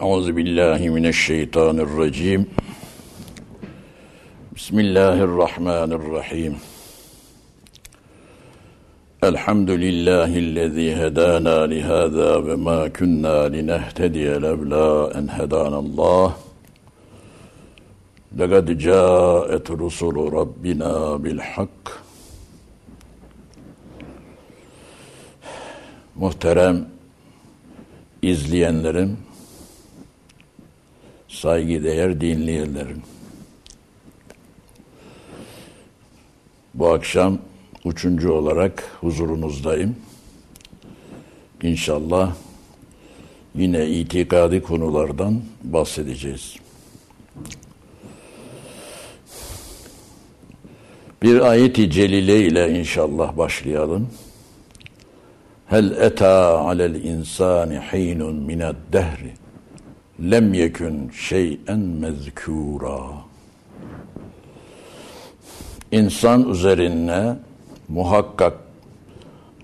Euzu billahi mineşşeytanirracim. Bismillahirrahmanirrahim. Elhamdülillahi'llezî hedâna lihâzâ ve mâ kunnâ linehtediye levlâ en hedânallâh. لقد جاءت رسل ربنا بالحق Muhterem izleyenlerim, saygıdeğer dinleyenlerim. Bu akşam üçüncü olarak huzurunuzdayım. İnşallah yine itikadi konulardan bahsedeceğiz. Bir ayet-i celile ile inşallah başlayalım. Hel eta alel insani hinun mined dehri lem yekun şey'en mezkura. İnsan üzerine muhakkak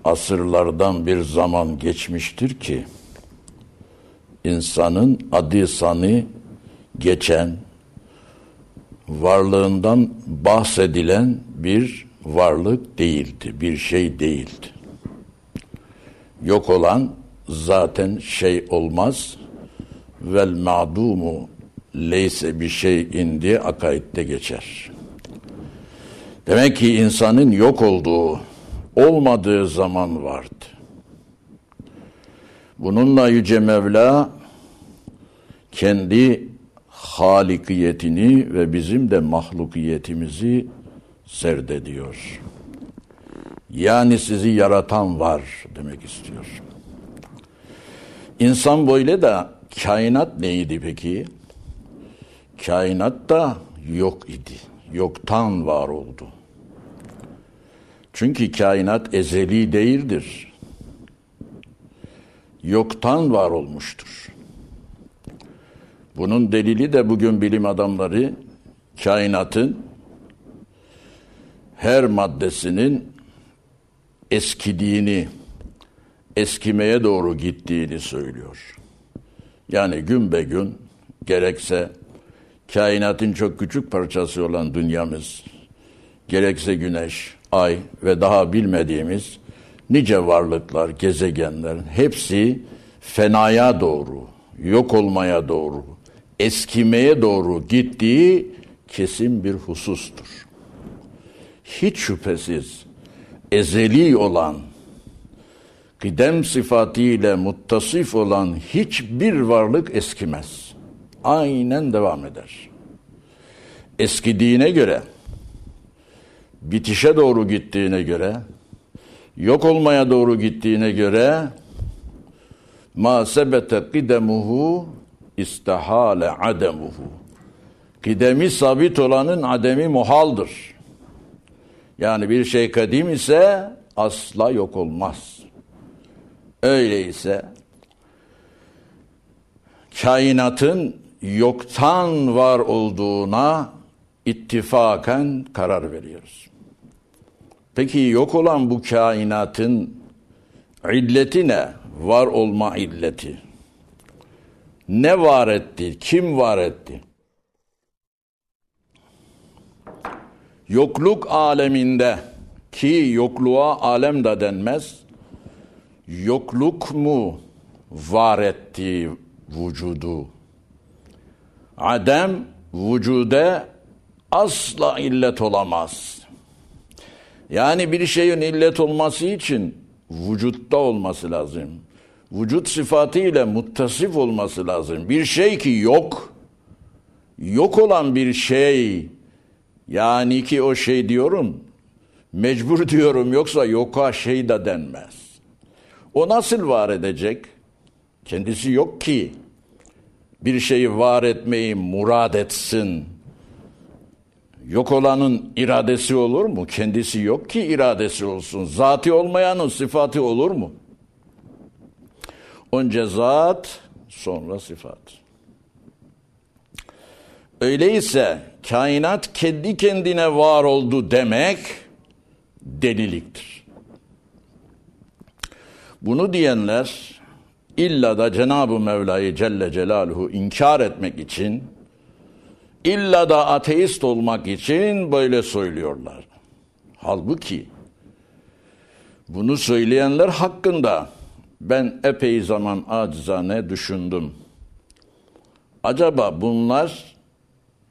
asırlardan bir zaman geçmiştir ki insanın adı sanı geçen varlığından bahsedilen bir varlık değildi, bir şey değildi. Yok olan zaten şey olmaz, vel ma'dumu leyse bir şey indi akaidde geçer. Demek ki insanın yok olduğu, olmadığı zaman vardı. Bununla Yüce Mevla kendi halikiyetini ve bizim de mahlukiyetimizi serdediyor. Yani sizi yaratan var demek istiyor. İnsan böyle de kainat neydi peki? Kainat da yok idi. Yoktan var oldu. Çünkü kainat ezeli değildir. Yoktan var olmuştur. Bunun delili de bugün bilim adamları kainatın her maddesinin eskidiğini, eskimeye doğru gittiğini söylüyor. Yani gün be gün gerekse kainatın çok küçük parçası olan dünyamız, gerekse güneş, ay ve daha bilmediğimiz nice varlıklar, gezegenlerin hepsi fenaya doğru, yok olmaya doğru, eskimeye doğru gittiği kesin bir husustur. Hiç şüphesiz ezeli olan kıdem sıfatıyla muttasif olan hiçbir varlık eskimez. Aynen devam eder. Eskidiğine göre, bitişe doğru gittiğine göre, yok olmaya doğru gittiğine göre ma sebete kıdemuhu istihale ademuhu. Kıdemi sabit olanın ademi muhaldır. Yani bir şey kadim ise asla yok olmaz. Öyleyse kainatın yoktan var olduğuna ittifaken karar veriyoruz. Peki yok olan bu kainatın illeti ne? Var olma illeti. Ne var etti? Kim var etti? Yokluk aleminde ki yokluğa alem de denmez yokluk mu var etti vücudu? Adem vücude asla illet olamaz. Yani bir şeyin illet olması için vücutta olması lazım. Vücut sıfatıyla muttasif olması lazım. Bir şey ki yok, yok olan bir şey, yani ki o şey diyorum, mecbur diyorum yoksa yoka şey de denmez. O nasıl var edecek? Kendisi yok ki bir şeyi var etmeyi murad etsin. Yok olanın iradesi olur mu? Kendisi yok ki iradesi olsun. Zati olmayanın sıfatı olur mu? Önce zat, sonra sıfat. Öyleyse kainat kendi kendine var oldu demek deliliktir. Bunu diyenler illa da Cenab-ı Mevla'yı Celle Celaluhu inkar etmek için illa da ateist olmak için böyle söylüyorlar. Halbuki bunu söyleyenler hakkında ben epey zaman acizane düşündüm. Acaba bunlar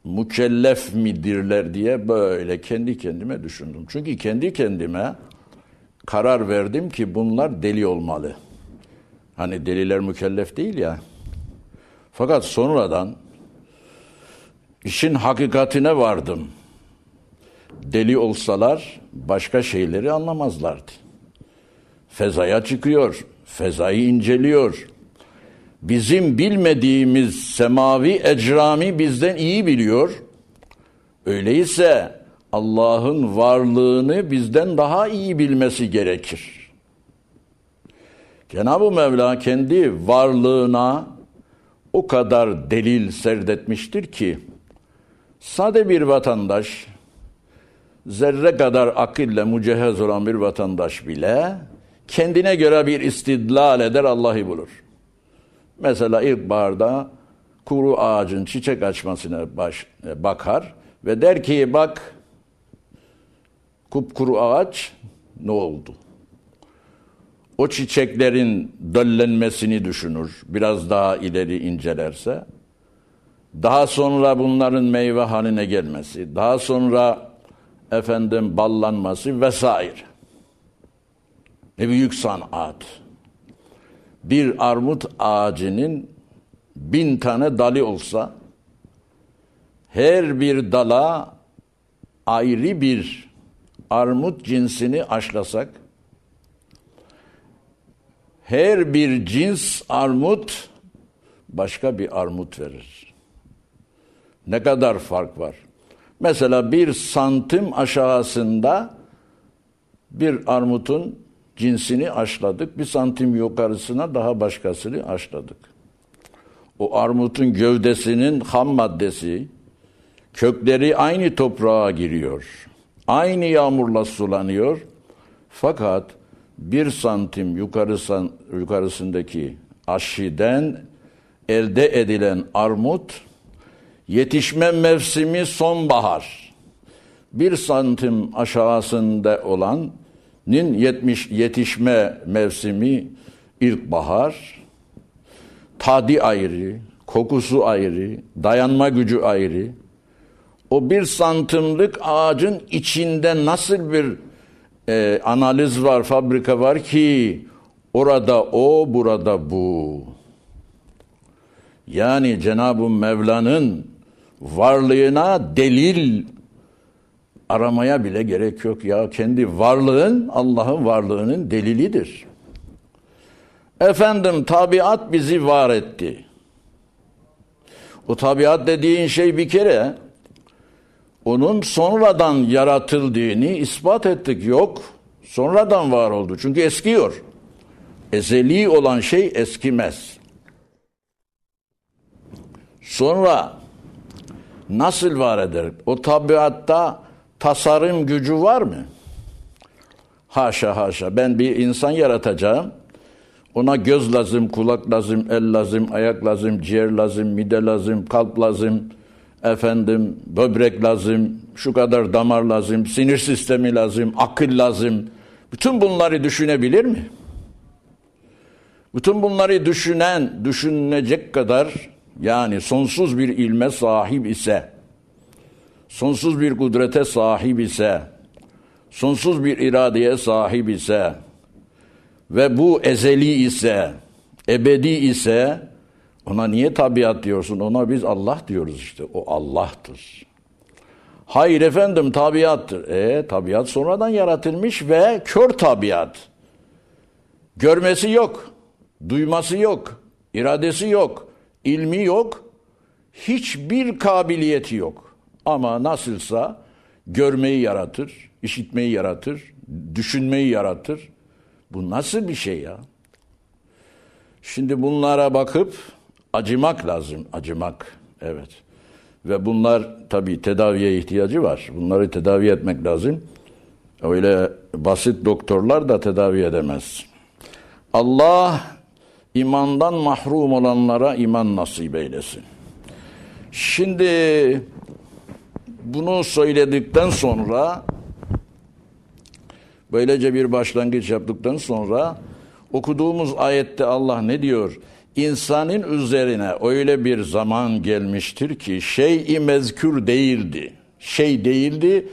mükellef midirler diye böyle kendi kendime düşündüm. Çünkü kendi kendime karar verdim ki bunlar deli olmalı. Hani deliler mükellef değil ya. Fakat sonradan işin hakikatine vardım. Deli olsalar başka şeyleri anlamazlardı. Fezaya çıkıyor, fezayı inceliyor. Bizim bilmediğimiz semavi ecrami bizden iyi biliyor. Öyleyse Allah'ın varlığını bizden daha iyi bilmesi gerekir. Cenab-ı Mevla kendi varlığına o kadar delil serdetmiştir ki sade bir vatandaş zerre kadar akille mücehhez olan bir vatandaş bile kendine göre bir istidlal eder Allah'ı bulur. Mesela ilkbaharda kuru ağacın çiçek açmasına baş, bakar ve der ki bak kupkuru ağaç ne oldu? O çiçeklerin döllenmesini düşünür. Biraz daha ileri incelerse. Daha sonra bunların meyve haline gelmesi. Daha sonra efendim ballanması vesaire. Ne büyük sanat. Bir armut ağacının bin tane dalı olsa her bir dala ayrı bir armut cinsini aşlasak her bir cins armut başka bir armut verir. Ne kadar fark var? Mesela bir santim aşağısında bir armutun cinsini aşladık. Bir santim yukarısına daha başkasını aşladık. O armutun gövdesinin ham maddesi, kökleri aynı toprağa giriyor. Aynı yağmurla sulanıyor. Fakat bir santim yukarısan, yukarısındaki aşiden elde edilen armut yetişme mevsimi sonbahar. Bir santim aşağısında olanın yetmiş, yetişme mevsimi ilkbahar. Tadı ayrı, kokusu ayrı, dayanma gücü ayrı. O bir santimlik ağacın içinde nasıl bir e, analiz var, fabrika var ki orada o, burada bu. Yani Cenab-ı Mevla'nın varlığına delil aramaya bile gerek yok ya. Kendi varlığın Allah'ın varlığının delilidir. Efendim tabiat bizi var etti. O tabiat dediğin şey bir kere onun sonradan yaratıldığını ispat ettik. Yok. Sonradan var oldu. Çünkü eskiyor. Ezeli olan şey eskimez. Sonra nasıl var eder? O tabiatta tasarım gücü var mı? Haşa haşa. Ben bir insan yaratacağım. Ona göz lazım, kulak lazım, el lazım, ayak lazım, ciğer lazım, mide lazım, kalp lazım, efendim böbrek lazım, şu kadar damar lazım, sinir sistemi lazım, akıl lazım. Bütün bunları düşünebilir mi? Bütün bunları düşünen, düşünecek kadar yani sonsuz bir ilme sahip ise, sonsuz bir kudrete sahip ise, sonsuz bir iradeye sahip ise ve bu ezeli ise, ebedi ise ona niye tabiat diyorsun? Ona biz Allah diyoruz işte. O Allah'tır. Hayır efendim tabiattır. E tabiat sonradan yaratılmış ve kör tabiat. Görmesi yok, duyması yok, iradesi yok, ilmi yok, hiçbir kabiliyeti yok. Ama nasılsa görmeyi yaratır, işitmeyi yaratır, düşünmeyi yaratır. Bu nasıl bir şey ya? Şimdi bunlara bakıp acımak lazım, acımak. Evet. Ve bunlar tabii tedaviye ihtiyacı var. Bunları tedavi etmek lazım. Öyle basit doktorlar da tedavi edemez. Allah imandan mahrum olanlara iman nasip eylesin. Şimdi bunu söyledikten sonra böylece bir başlangıç yaptıktan sonra okuduğumuz ayette Allah ne diyor? İnsanın üzerine öyle bir zaman gelmiştir ki şey-i mezkür değildi. Şey değildi,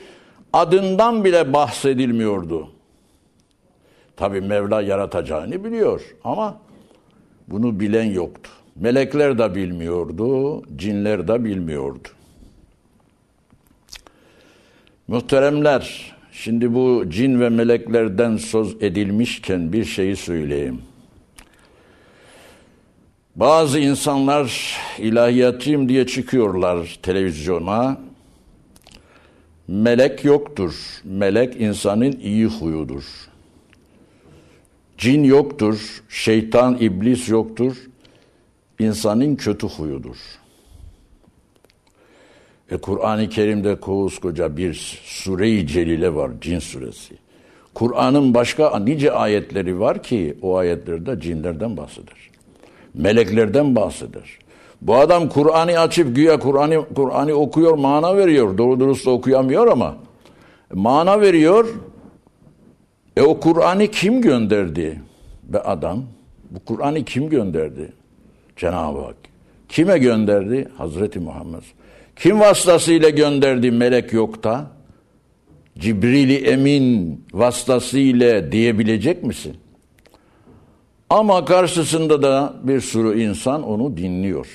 adından bile bahsedilmiyordu. Tabi Mevla yaratacağını biliyor ama bunu bilen yoktu. Melekler de bilmiyordu, cinler de bilmiyordu. Muhteremler, şimdi bu cin ve meleklerden söz edilmişken bir şeyi söyleyeyim. Bazı insanlar ilahiyatçıyım diye çıkıyorlar televizyona. Melek yoktur. Melek insanın iyi huyudur. Cin yoktur. Şeytan, iblis yoktur. İnsanın kötü huyudur. E Kur'an-ı Kerim'de koskoca bir sure-i celile var, cin suresi. Kur'an'ın başka nice ayetleri var ki o ayetlerde cinlerden bahseder. Meleklerden bahseder. Bu adam Kur'an'ı açıp güya Kur'an'ı Kur'an'ı okuyor, mana veriyor. Doğru dürüst okuyamıyor ama mana veriyor. E o Kur'an'ı kim gönderdi? Be adam. Bu Kur'an'ı kim gönderdi? Cenab-ı Hak. Kime gönderdi? Hazreti Muhammed. Kim vasıtasıyla gönderdi melek yokta? Cibril-i Emin vasıtasıyla diyebilecek misin? Ama karşısında da bir sürü insan onu dinliyor.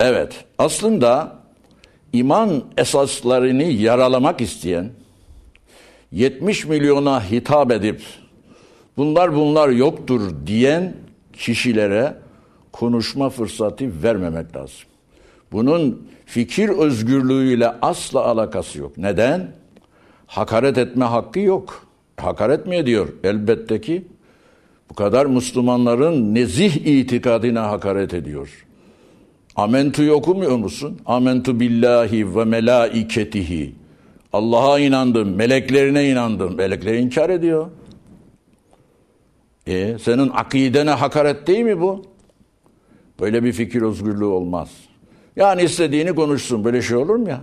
Evet, aslında iman esaslarını yaralamak isteyen, 70 milyona hitap edip bunlar bunlar yoktur diyen kişilere konuşma fırsatı vermemek lazım. Bunun fikir özgürlüğüyle asla alakası yok. Neden? Hakaret etme hakkı yok. Hakaret mi ediyor? Elbette ki bu kadar Müslümanların nezih itikadına hakaret ediyor. Amentu'yu okumuyor musun? Amentu billahi ve melaiketihi. Allah'a inandım, meleklerine inandım. Melekleri inkar ediyor. E, senin akidene hakaret değil mi bu? Böyle bir fikir özgürlüğü olmaz. Yani istediğini konuşsun. Böyle şey olur mu ya?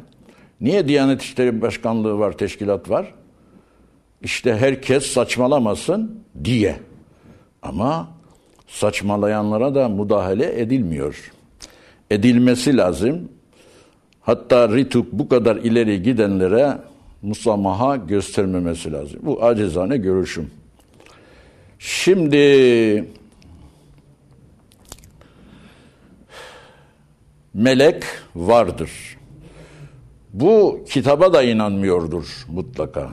Niye Diyanet İşleri Başkanlığı var, teşkilat var? İşte herkes saçmalamasın diye. Ama saçmalayanlara da müdahale edilmiyor. Edilmesi lazım. Hatta Rituk bu kadar ileri gidenlere musamaha göstermemesi lazım. Bu acizane görüşüm. Şimdi melek vardır. Bu kitaba da inanmıyordur mutlaka.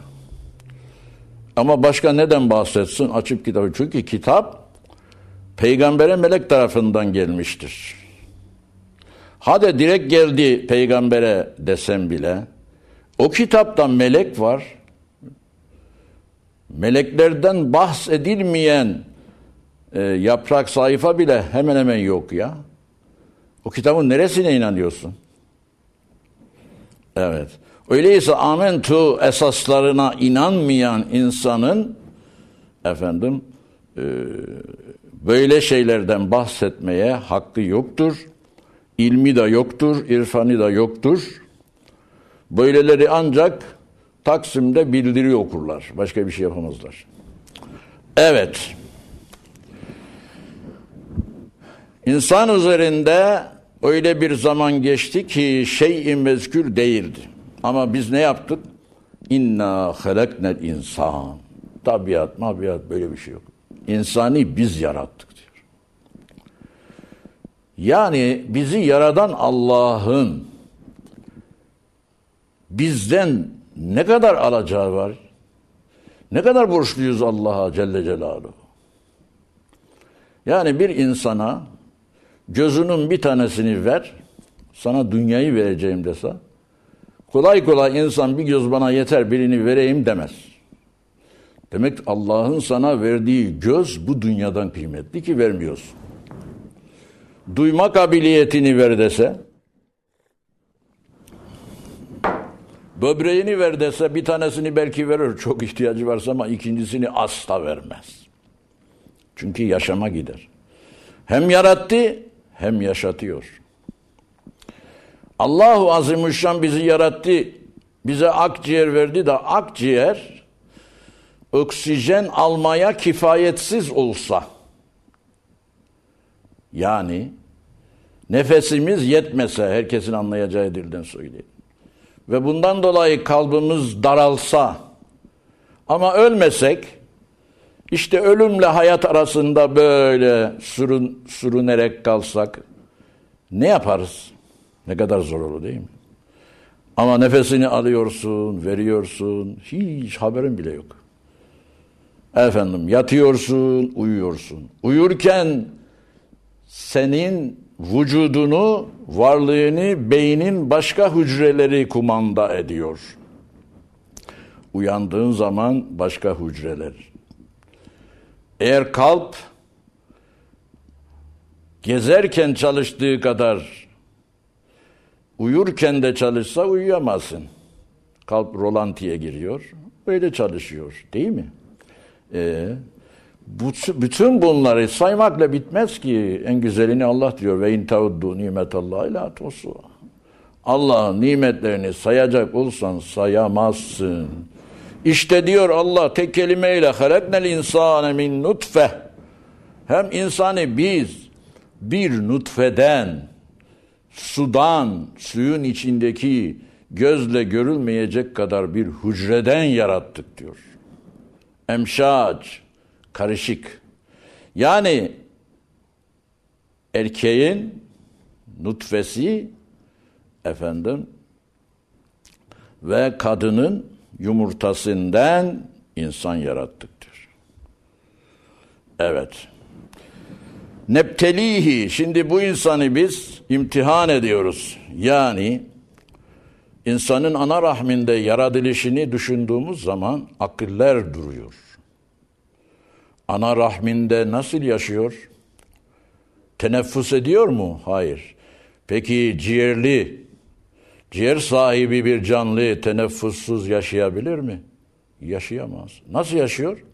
Ama başka neden bahsetsin? Açıp kitabı. Çünkü kitap peygambere melek tarafından gelmiştir. Hadi direkt geldi peygambere desem bile o kitapta melek var. Meleklerden bahsedilmeyen e, yaprak sayfa bile hemen hemen yok ya. O kitabın neresine inanıyorsun? Evet. Öyleyse amentu esaslarına inanmayan insanın efendim e, böyle şeylerden bahsetmeye hakkı yoktur. İlmi de yoktur, irfanı da yoktur. Böyleleri ancak Taksim'de bildiri okurlar. Başka bir şey yapamazlar. Evet. İnsan üzerinde öyle bir zaman geçti ki şey-i mezkür değildi. Ama biz ne yaptık? İnna halaknel insan. Tabiat, mabiat böyle bir şey yok. İnsani biz yarattık diyor. Yani bizi yaradan Allah'ın bizden ne kadar alacağı var? Ne kadar borçluyuz Allah'a Celle Celaluhu? Yani bir insana gözünün bir tanesini ver, sana dünyayı vereceğim dese, kolay kolay insan bir göz bana yeter birini vereyim demez. Demek Allah'ın sana verdiği göz bu dünyadan kıymetli ki vermiyorsun. Duyma kabiliyetini ver dese, böbreğini ver dese bir tanesini belki verir çok ihtiyacı varsa ama ikincisini asla vermez. Çünkü yaşama gider. Hem yarattı hem yaşatıyor. Allahu Azimüşşan bizi yarattı. Bize akciğer verdi de akciğer oksijen almaya kifayetsiz olsa yani nefesimiz yetmese herkesin anlayacağı dilden söyleyeyim. Ve bundan dolayı kalbimiz daralsa ama ölmesek işte ölümle hayat arasında böyle sürün, sürünerek kalsak ne yaparız? Ne kadar zor olur değil mi? Ama nefesini alıyorsun, veriyorsun, hiç haberin bile yok. Efendim yatıyorsun, uyuyorsun. Uyurken senin vücudunu, varlığını beynin başka hücreleri kumanda ediyor. Uyandığın zaman başka hücreler. Eğer kalp gezerken çalıştığı kadar uyurken de çalışsa uyuyamazsın. Kalp rolantiye giriyor. Böyle çalışıyor değil mi? Ee, bütün bunları saymakla bitmez ki. En güzelini Allah diyor. Ve in tauddu nimetallahi la tusu. Allah'ın nimetlerini sayacak olsan sayamazsın. İşte diyor Allah tek kelimeyle halaknel insane min nutfe. Hem insanı biz bir nutfeden, sudan, suyun içindeki gözle görülmeyecek kadar bir hücreden yarattık diyor. Emşac, karışık. Yani erkeğin nutfesi efendim ve kadının yumurtasından insan yarattık diyor. Evet. Neptelihi şimdi bu insanı biz imtihan ediyoruz. Yani insanın ana rahminde yaratılışını düşündüğümüz zaman akıller duruyor. Ana rahminde nasıl yaşıyor? Teneffüs ediyor mu? Hayır. Peki ciğerli, ciğer sahibi bir canlı teneffüssüz yaşayabilir mi? Yaşayamaz. Nasıl yaşıyor?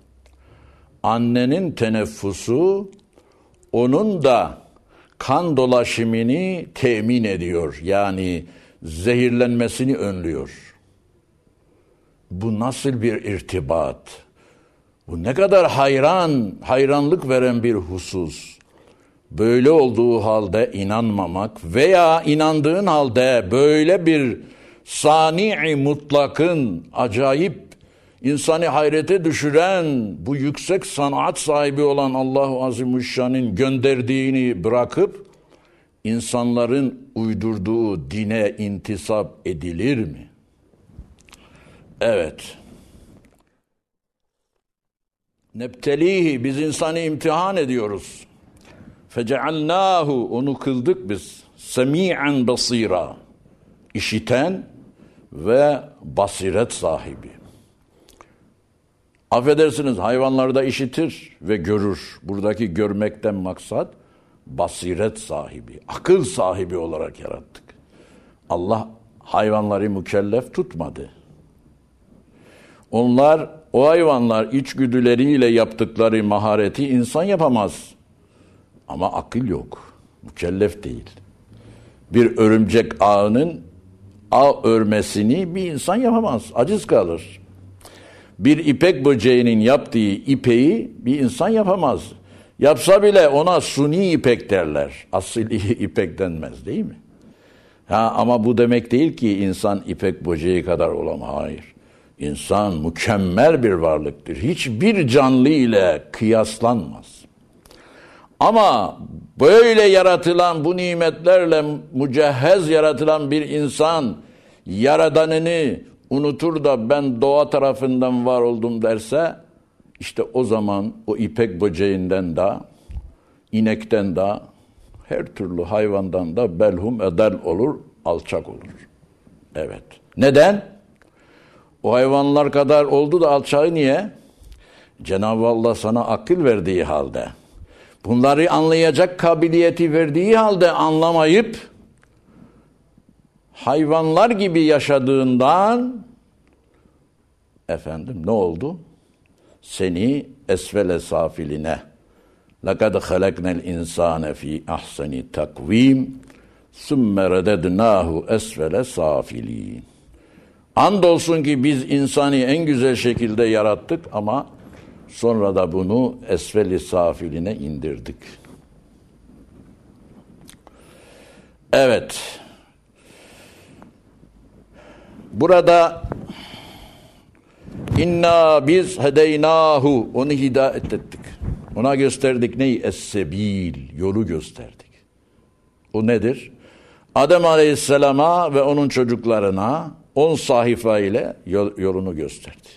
Annenin teneffüsü onun da kan dolaşımını temin ediyor. Yani zehirlenmesini önlüyor. Bu nasıl bir irtibat? Bu ne kadar hayran, hayranlık veren bir husus. Böyle olduğu halde inanmamak veya inandığın halde böyle bir sani mutlakın acayip insanı hayrete düşüren bu yüksek sanat sahibi olan Allahu Azimüşşan'ın gönderdiğini bırakıp insanların uydurduğu dine intisap edilir mi? Evet. Neptelihi biz insanı imtihan ediyoruz. Fecealnahu onu kıldık biz. Semi'an basira. işiten ve basiret sahibi. Affedersiniz hayvanlarda işitir ve görür. Buradaki görmekten maksat basiret sahibi, akıl sahibi olarak yarattık. Allah hayvanları mükellef tutmadı. Onlar o hayvanlar içgüdüleriyle yaptıkları mahareti insan yapamaz. Ama akıl yok. Mükellef değil. Bir örümcek ağının ağ örmesini bir insan yapamaz. Aciz kalır. Bir ipek böceğinin yaptığı ipeği bir insan yapamaz. Yapsa bile ona suni ipek derler. Asili ipek denmez değil mi? Ha, ama bu demek değil ki insan ipek böceği kadar olamaz. Hayır. İnsan mükemmel bir varlıktır. Hiçbir canlı ile kıyaslanmaz. Ama böyle yaratılan bu nimetlerle mücehhez yaratılan bir insan yaradanını unutur da ben doğa tarafından var oldum derse işte o zaman o ipek böceğinden de inekten de her türlü hayvandan da belhum edel olur, alçak olur. Evet. Neden? O hayvanlar kadar oldu da alçağı niye? Cenab-ı Allah sana akıl verdiği halde, bunları anlayacak kabiliyeti verdiği halde anlamayıp hayvanlar gibi yaşadığından efendim ne oldu? Seni esvele safiline لَقَدْ خَلَقْنَا الْاِنْسَانَ ف۪ي اَحْسَنِ تَقْو۪يمٍ ثُمَّ رَدَدْنَاهُ اَسْفَلَ سَافِل۪ينَ Andolsun ki biz insanı en güzel şekilde yarattık ama sonra da bunu esveli safiline indirdik. Evet. Burada inna biz hedeynahu onu hidayet ettik. Ona gösterdik neyi? Es-sebil, yolu gösterdik. O nedir? Adem Aleyhisselam'a ve onun çocuklarına on sahifa ile yolunu gösterdi.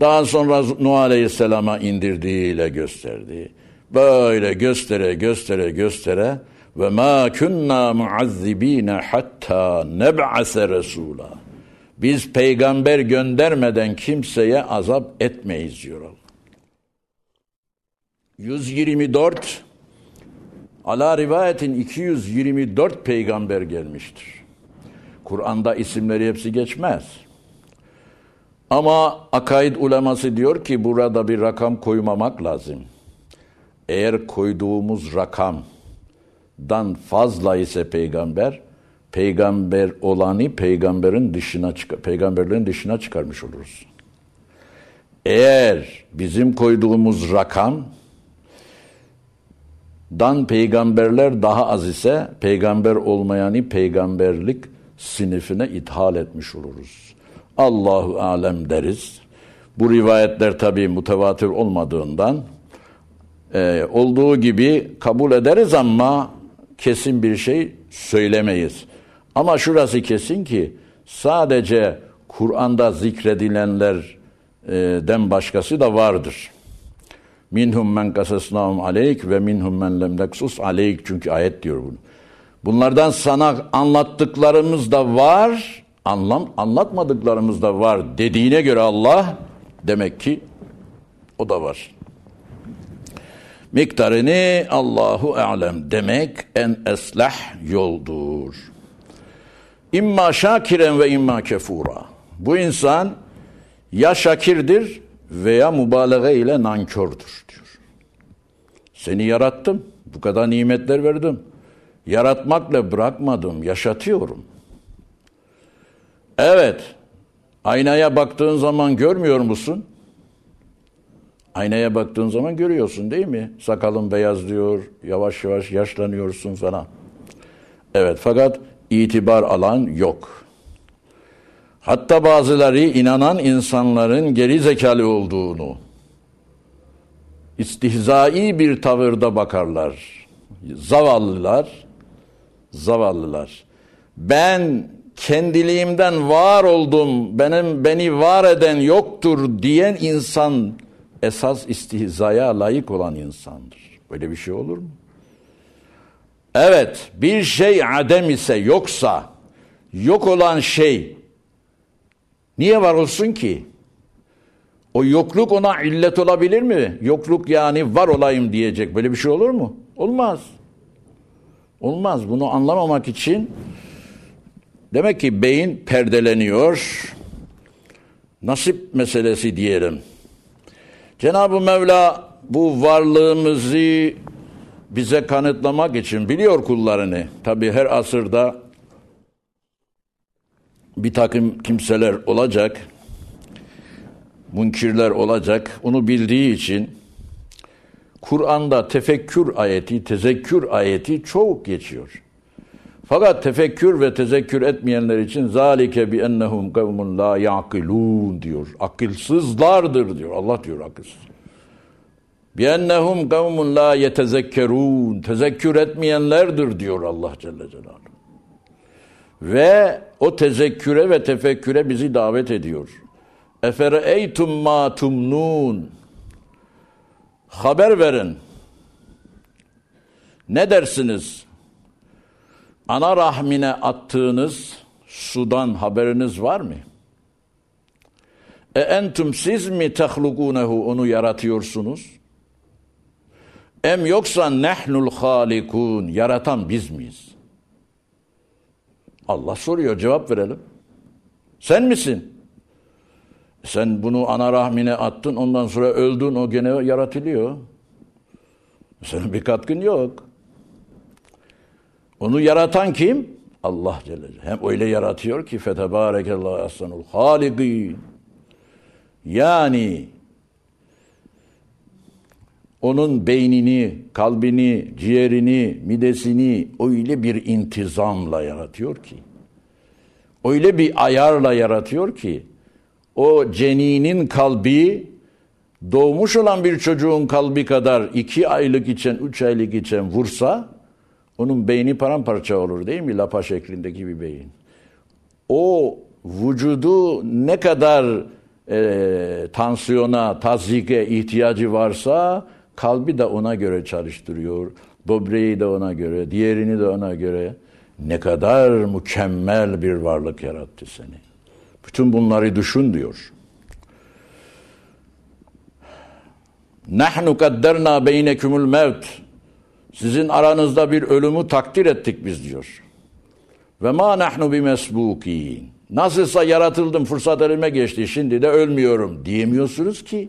Daha sonra Nuh Aleyhisselam'a indirdiğiyle gösterdi. Böyle göstere göstere göstere ve ma kunna muazzibine hatta neb'ase resula. Biz peygamber göndermeden kimseye azap etmeyiz diyor Allah. 124 Ala rivayetin 224 peygamber gelmiştir. Kur'an'da isimleri hepsi geçmez. Ama akaid uleması diyor ki burada bir rakam koymamak lazım. Eğer koyduğumuz rakamdan fazla ise peygamber, peygamber olanı peygamberin dışına peygamberlerin dışına çıkarmış oluruz. Eğer bizim koyduğumuz rakam dan peygamberler daha az ise peygamber olmayanı peygamberlik sinifine ithal etmiş oluruz. Allahu alem deriz. Bu rivayetler tabi mutevatir olmadığından e, olduğu gibi kabul ederiz ama kesin bir şey söylemeyiz. Ama şurası kesin ki sadece Kur'an'da zikredilenlerden başkası da vardır. Minhum men kasasnahum aleyk ve minhum men lem neksus aleyk çünkü ayet diyor bunu. Bunlardan sana anlattıklarımız da var, anlam anlatmadıklarımız da var dediğine göre Allah demek ki o da var. Miktarını Allahu alem demek en eslah yoldur. İmma şakiren ve imma kefura. Bu insan ya şakirdir veya mübalağa ile nankördür diyor. Seni yarattım, bu kadar nimetler verdim. Yaratmakla bırakmadım, yaşatıyorum. Evet, aynaya baktığın zaman görmüyor musun? Aynaya baktığın zaman görüyorsun değil mi? Sakalın beyaz diyor, yavaş yavaş yaşlanıyorsun falan. Evet, fakat itibar alan yok. Hatta bazıları inanan insanların geri zekalı olduğunu, istihzai bir tavırda bakarlar. Zavallılar, zavallılar. Ben kendiliğimden var oldum, benim beni var eden yoktur diyen insan esas istihzaya layık olan insandır. Böyle bir şey olur mu? Evet, bir şey adem ise yoksa, yok olan şey niye var olsun ki? O yokluk ona illet olabilir mi? Yokluk yani var olayım diyecek. Böyle bir şey olur mu? Olmaz. Olmaz. Bunu anlamamak için demek ki beyin perdeleniyor. Nasip meselesi diyelim. Cenab-ı Mevla bu varlığımızı bize kanıtlamak için biliyor kullarını. Tabi her asırda bir takım kimseler olacak, munkirler olacak. Onu bildiği için Kur'an'da tefekkür ayeti, tezekkür ayeti çok geçiyor. Fakat tefekkür ve tezekkür etmeyenler için zalike bi ennehum kavmun la yaqilun diyor. Akılsızlardır diyor. Allah diyor akılsız. Ennehum kavmun la yetezekkerun. Tezekkür etmeyenlerdir diyor Allah Celle Celaluhu. Ve o tezekküre ve tefekküre bizi davet ediyor. Eytum ma tumnun. Haber verin. Ne dersiniz? Ana rahmine attığınız sudan haberiniz var mı? E entum siz mi tehlukunehu onu yaratıyorsunuz? Em yoksa nehnul halikun yaratan biz miyiz? Allah soruyor cevap verelim. Sen misin? Sen bunu ana rahmine attın ondan sonra öldün o gene yaratılıyor. Senin bir katkın yok. Onu yaratan kim? Allah Celle. Hem öyle yaratıyor ki fetebârekallahu aslanul hâligîn. Yani onun beynini, kalbini, ciğerini, midesini öyle bir intizamla yaratıyor ki, öyle bir ayarla yaratıyor ki, o ceninin kalbi doğmuş olan bir çocuğun kalbi kadar iki aylık için, üç aylık için vursa, onun beyni paramparça olur değil mi? Lapa şeklindeki bir beyin. O vücudu ne kadar e, tansiyona, tazike ihtiyacı varsa kalbi de ona göre çalıştırıyor. Böbreği de ona göre, diğerini de ona göre. Ne kadar mükemmel bir varlık yarattı seni. Bütün bunları düşün diyor. Nahnu kadderna beynekumul mevt. Sizin aranızda bir ölümü takdir ettik biz diyor. Ve ma nahnu bimesbukin. Nasılsa yaratıldım fırsat elime geçti şimdi de ölmüyorum diyemiyorsunuz ki.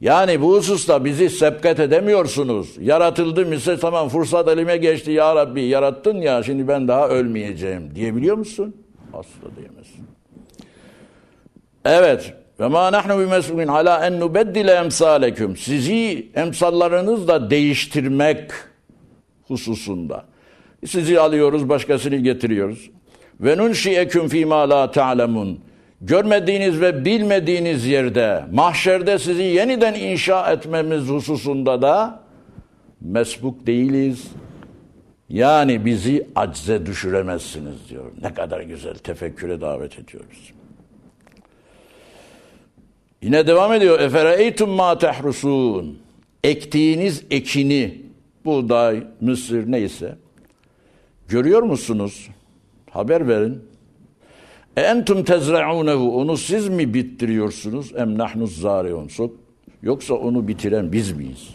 Yani bu hususta bizi sebket edemiyorsunuz. Yaratıldım ise tamam fırsat elime geçti ya Rabbi yarattın ya şimdi ben daha ölmeyeceğim diyebiliyor musun? Asla diyemezsin. Evet. Ve ma nahnu bimesulin ala en nubeddile emsaleküm. Sizi emsallarınızla değiştirmek hususunda. Sizi alıyoruz, başkasını getiriyoruz. Ve nunşiyeküm fîmâ lâ ta'lemun. Görmediğiniz ve bilmediğiniz yerde, mahşerde sizi yeniden inşa etmemiz hususunda da mesbuk değiliz. Yani bizi acze düşüremezsiniz diyor. Ne kadar güzel tefekküre davet ediyoruz. Yine devam ediyor. Efereytum ma tehrusun. Ektiğiniz ekini, buğday, mısır neyse. Görüyor musunuz? Haber verin. E entum tezra'unehu. Onu siz mi bittiriyorsunuz? Em nahnuz zariun. Yoksa onu bitiren biz miyiz?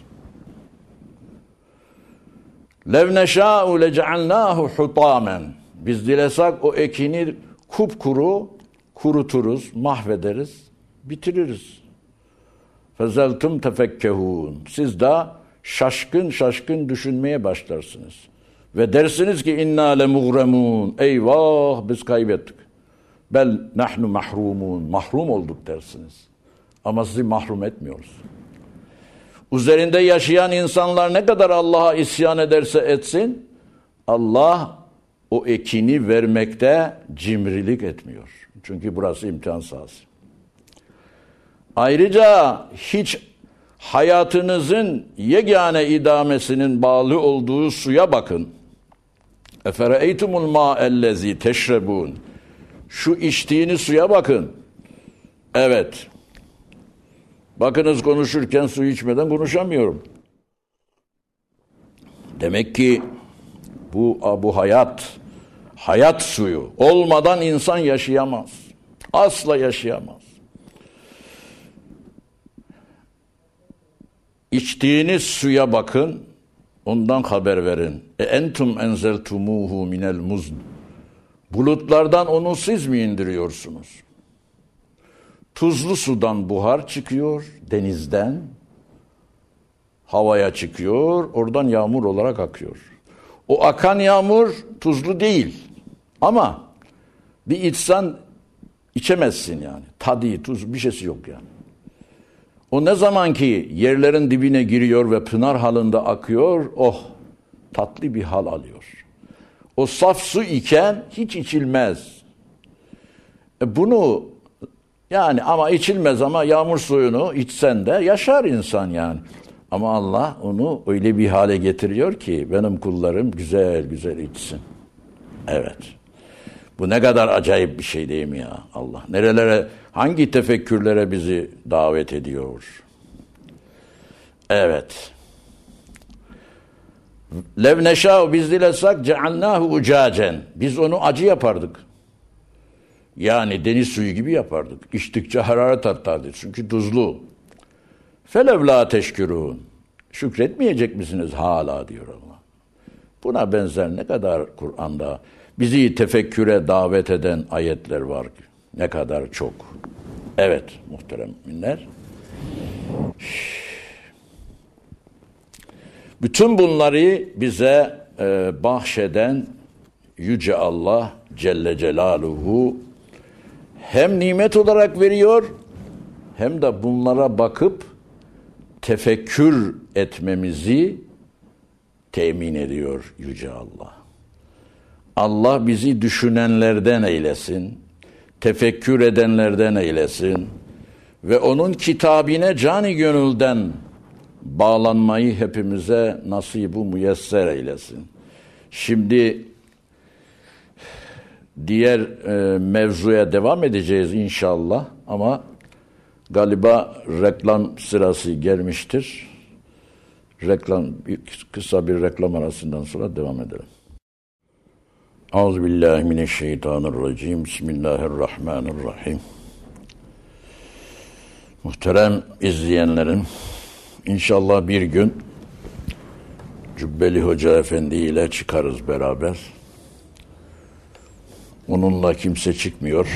Lev neşâ'u lece'alnâhu hutâmen. Biz dilesek o ekini kupkuru kuruturuz, mahvederiz bitiririz. Fezeltum tefekkehun. Siz de şaşkın şaşkın düşünmeye başlarsınız. Ve dersiniz ki inna lemugremun. Eyvah biz kaybettik. Bel nahnu mahrumun. Mahrum olduk dersiniz. Ama sizi mahrum etmiyoruz. Üzerinde yaşayan insanlar ne kadar Allah'a isyan ederse etsin, Allah o ekini vermekte cimrilik etmiyor. Çünkü burası imtihan sahası. Ayrıca hiç hayatınızın yegane idamesinin bağlı olduğu suya bakın. Efereytumul ma'ellezi teşrebun. Şu içtiğiniz suya bakın. Evet. Bakınız konuşurken su içmeden konuşamıyorum. Demek ki bu bu hayat hayat suyu olmadan insan yaşayamaz. Asla yaşayamaz. İçtiğiniz suya bakın, ondan haber verin. E entum enzeltumuhu minel muzn. Bulutlardan onu siz mi indiriyorsunuz? Tuzlu sudan buhar çıkıyor, denizden havaya çıkıyor, oradan yağmur olarak akıyor. O akan yağmur tuzlu değil. Ama bir içsen içemezsin yani. Tadı, tuz bir şeysi yok yani. O ne zaman ki yerlerin dibine giriyor ve pınar halinde akıyor, oh tatlı bir hal alıyor. O saf su iken hiç içilmez. E bunu yani ama içilmez ama yağmur suyunu içsen de yaşar insan yani. Ama Allah onu öyle bir hale getiriyor ki benim kullarım güzel güzel içsin. Evet. Bu ne kadar acayip bir şey değil mi ya Allah? Nerelere, hangi tefekkürlere bizi davet ediyor? Evet. Lev neşâ'u biz dilesek ceallâhu ucâcen. Biz onu acı yapardık. Yani deniz suyu gibi yapardık. İçtikçe hararet artardı. Çünkü tuzlu. Felev la teşkürûn. Şükretmeyecek misiniz hala diyor Allah. Buna benzer ne kadar Kur'an'da bizi tefekküre davet eden ayetler var. Ne kadar çok. Evet muhterem minler. Bütün bunları bize e, bahşeden Yüce Allah Celle Celaluhu hem nimet olarak veriyor hem de bunlara bakıp tefekkür etmemizi temin ediyor Yüce Allah. Allah bizi düşünenlerden eylesin, tefekkür edenlerden eylesin ve onun kitabine cani gönülden bağlanmayı hepimize nasibu müyesser eylesin. Şimdi diğer e, mevzuya devam edeceğiz inşallah ama galiba reklam sırası gelmiştir. Reklam kısa bir reklam arasından sonra devam edelim. Euzubillahimineşşeytanirracim. Bismillahirrahmanirrahim. Muhterem izleyenlerim, inşallah bir gün Cübbeli Hoca Efendi ile çıkarız beraber. Onunla kimse çıkmıyor.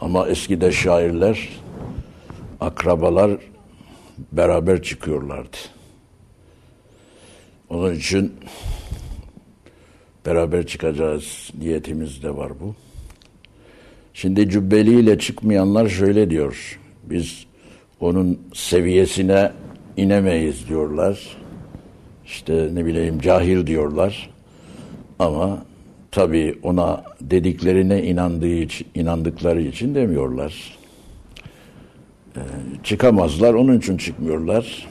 Ama eskide şairler, akrabalar beraber çıkıyorlardı. Onun için beraber çıkacağız niyetimiz de var bu. Şimdi Cübbeli ile çıkmayanlar şöyle diyor. Biz onun seviyesine inemeyiz diyorlar. İşte ne bileyim cahil diyorlar. Ama tabii ona dediklerine inandığı için, inandıkları için demiyorlar. Ee, çıkamazlar, onun için çıkmıyorlar.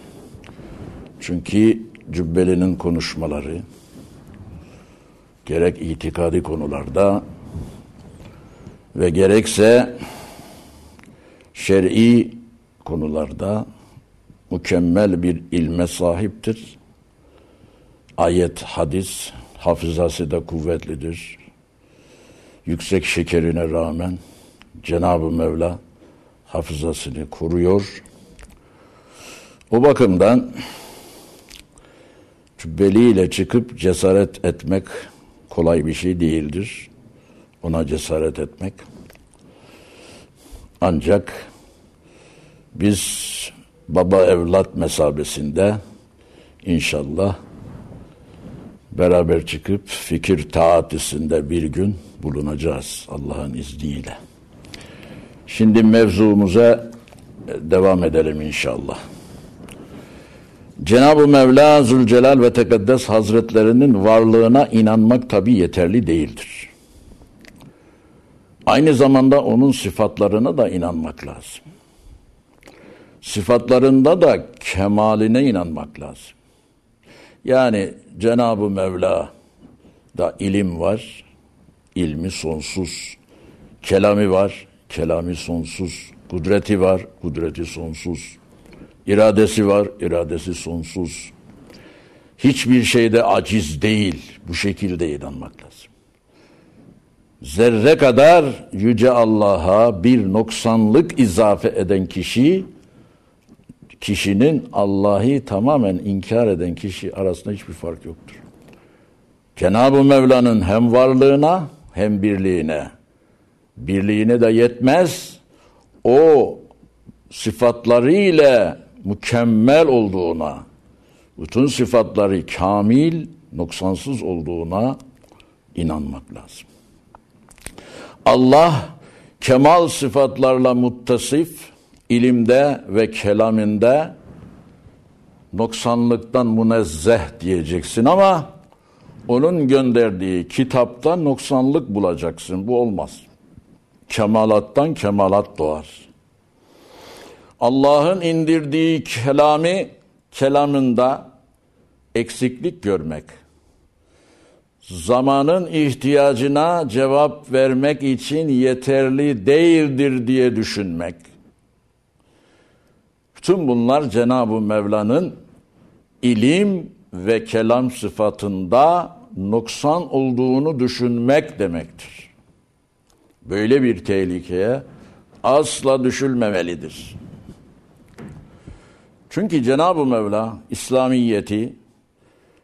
Çünkü Cübbeli'nin konuşmaları gerek itikadi konularda ve gerekse şer'i konularda mükemmel bir ilme sahiptir. Ayet, hadis, hafızası da kuvvetlidir. Yüksek şekerine rağmen Cenab-ı Mevla hafızasını koruyor. O bakımdan cübbeliyle çıkıp cesaret etmek kolay bir şey değildir. Ona cesaret etmek. Ancak biz baba evlat mesabesinde inşallah beraber çıkıp fikir taatisinde bir gün bulunacağız Allah'ın izniyle. Şimdi mevzumuza devam edelim inşallah. Cenab-ı Mevla Zülcelal ve Tekaddes Hazretlerinin varlığına inanmak tabi yeterli değildir. Aynı zamanda onun sıfatlarına da inanmak lazım. Sıfatlarında da kemaline inanmak lazım. Yani Cenab-ı Mevla da ilim var, ilmi sonsuz. Kelami var, kelami sonsuz. Kudreti var, kudreti sonsuz. İradesi var, iradesi sonsuz. Hiçbir şeyde aciz değil. Bu şekilde inanmak lazım. Zerre kadar Yüce Allah'a bir noksanlık izafe eden kişi, kişinin Allah'ı tamamen inkar eden kişi arasında hiçbir fark yoktur. Cenab-ı Mevla'nın hem varlığına hem birliğine, birliğine de yetmez, o sıfatlarıyla mükemmel olduğuna, bütün sıfatları kamil, noksansız olduğuna inanmak lazım. Allah kemal sıfatlarla muttasif, ilimde ve kelaminde noksanlıktan münezzeh diyeceksin ama onun gönderdiği kitapta noksanlık bulacaksın. Bu olmaz. Kemalattan kemalat doğar. Allah'ın indirdiği kelami kelamında eksiklik görmek, zamanın ihtiyacına cevap vermek için yeterli değildir diye düşünmek. Bütün bunlar Cenab-ı Mevla'nın ilim ve kelam sıfatında noksan olduğunu düşünmek demektir. Böyle bir tehlikeye asla düşülmemelidir. Çünkü Cenab-ı Mevla İslamiyeti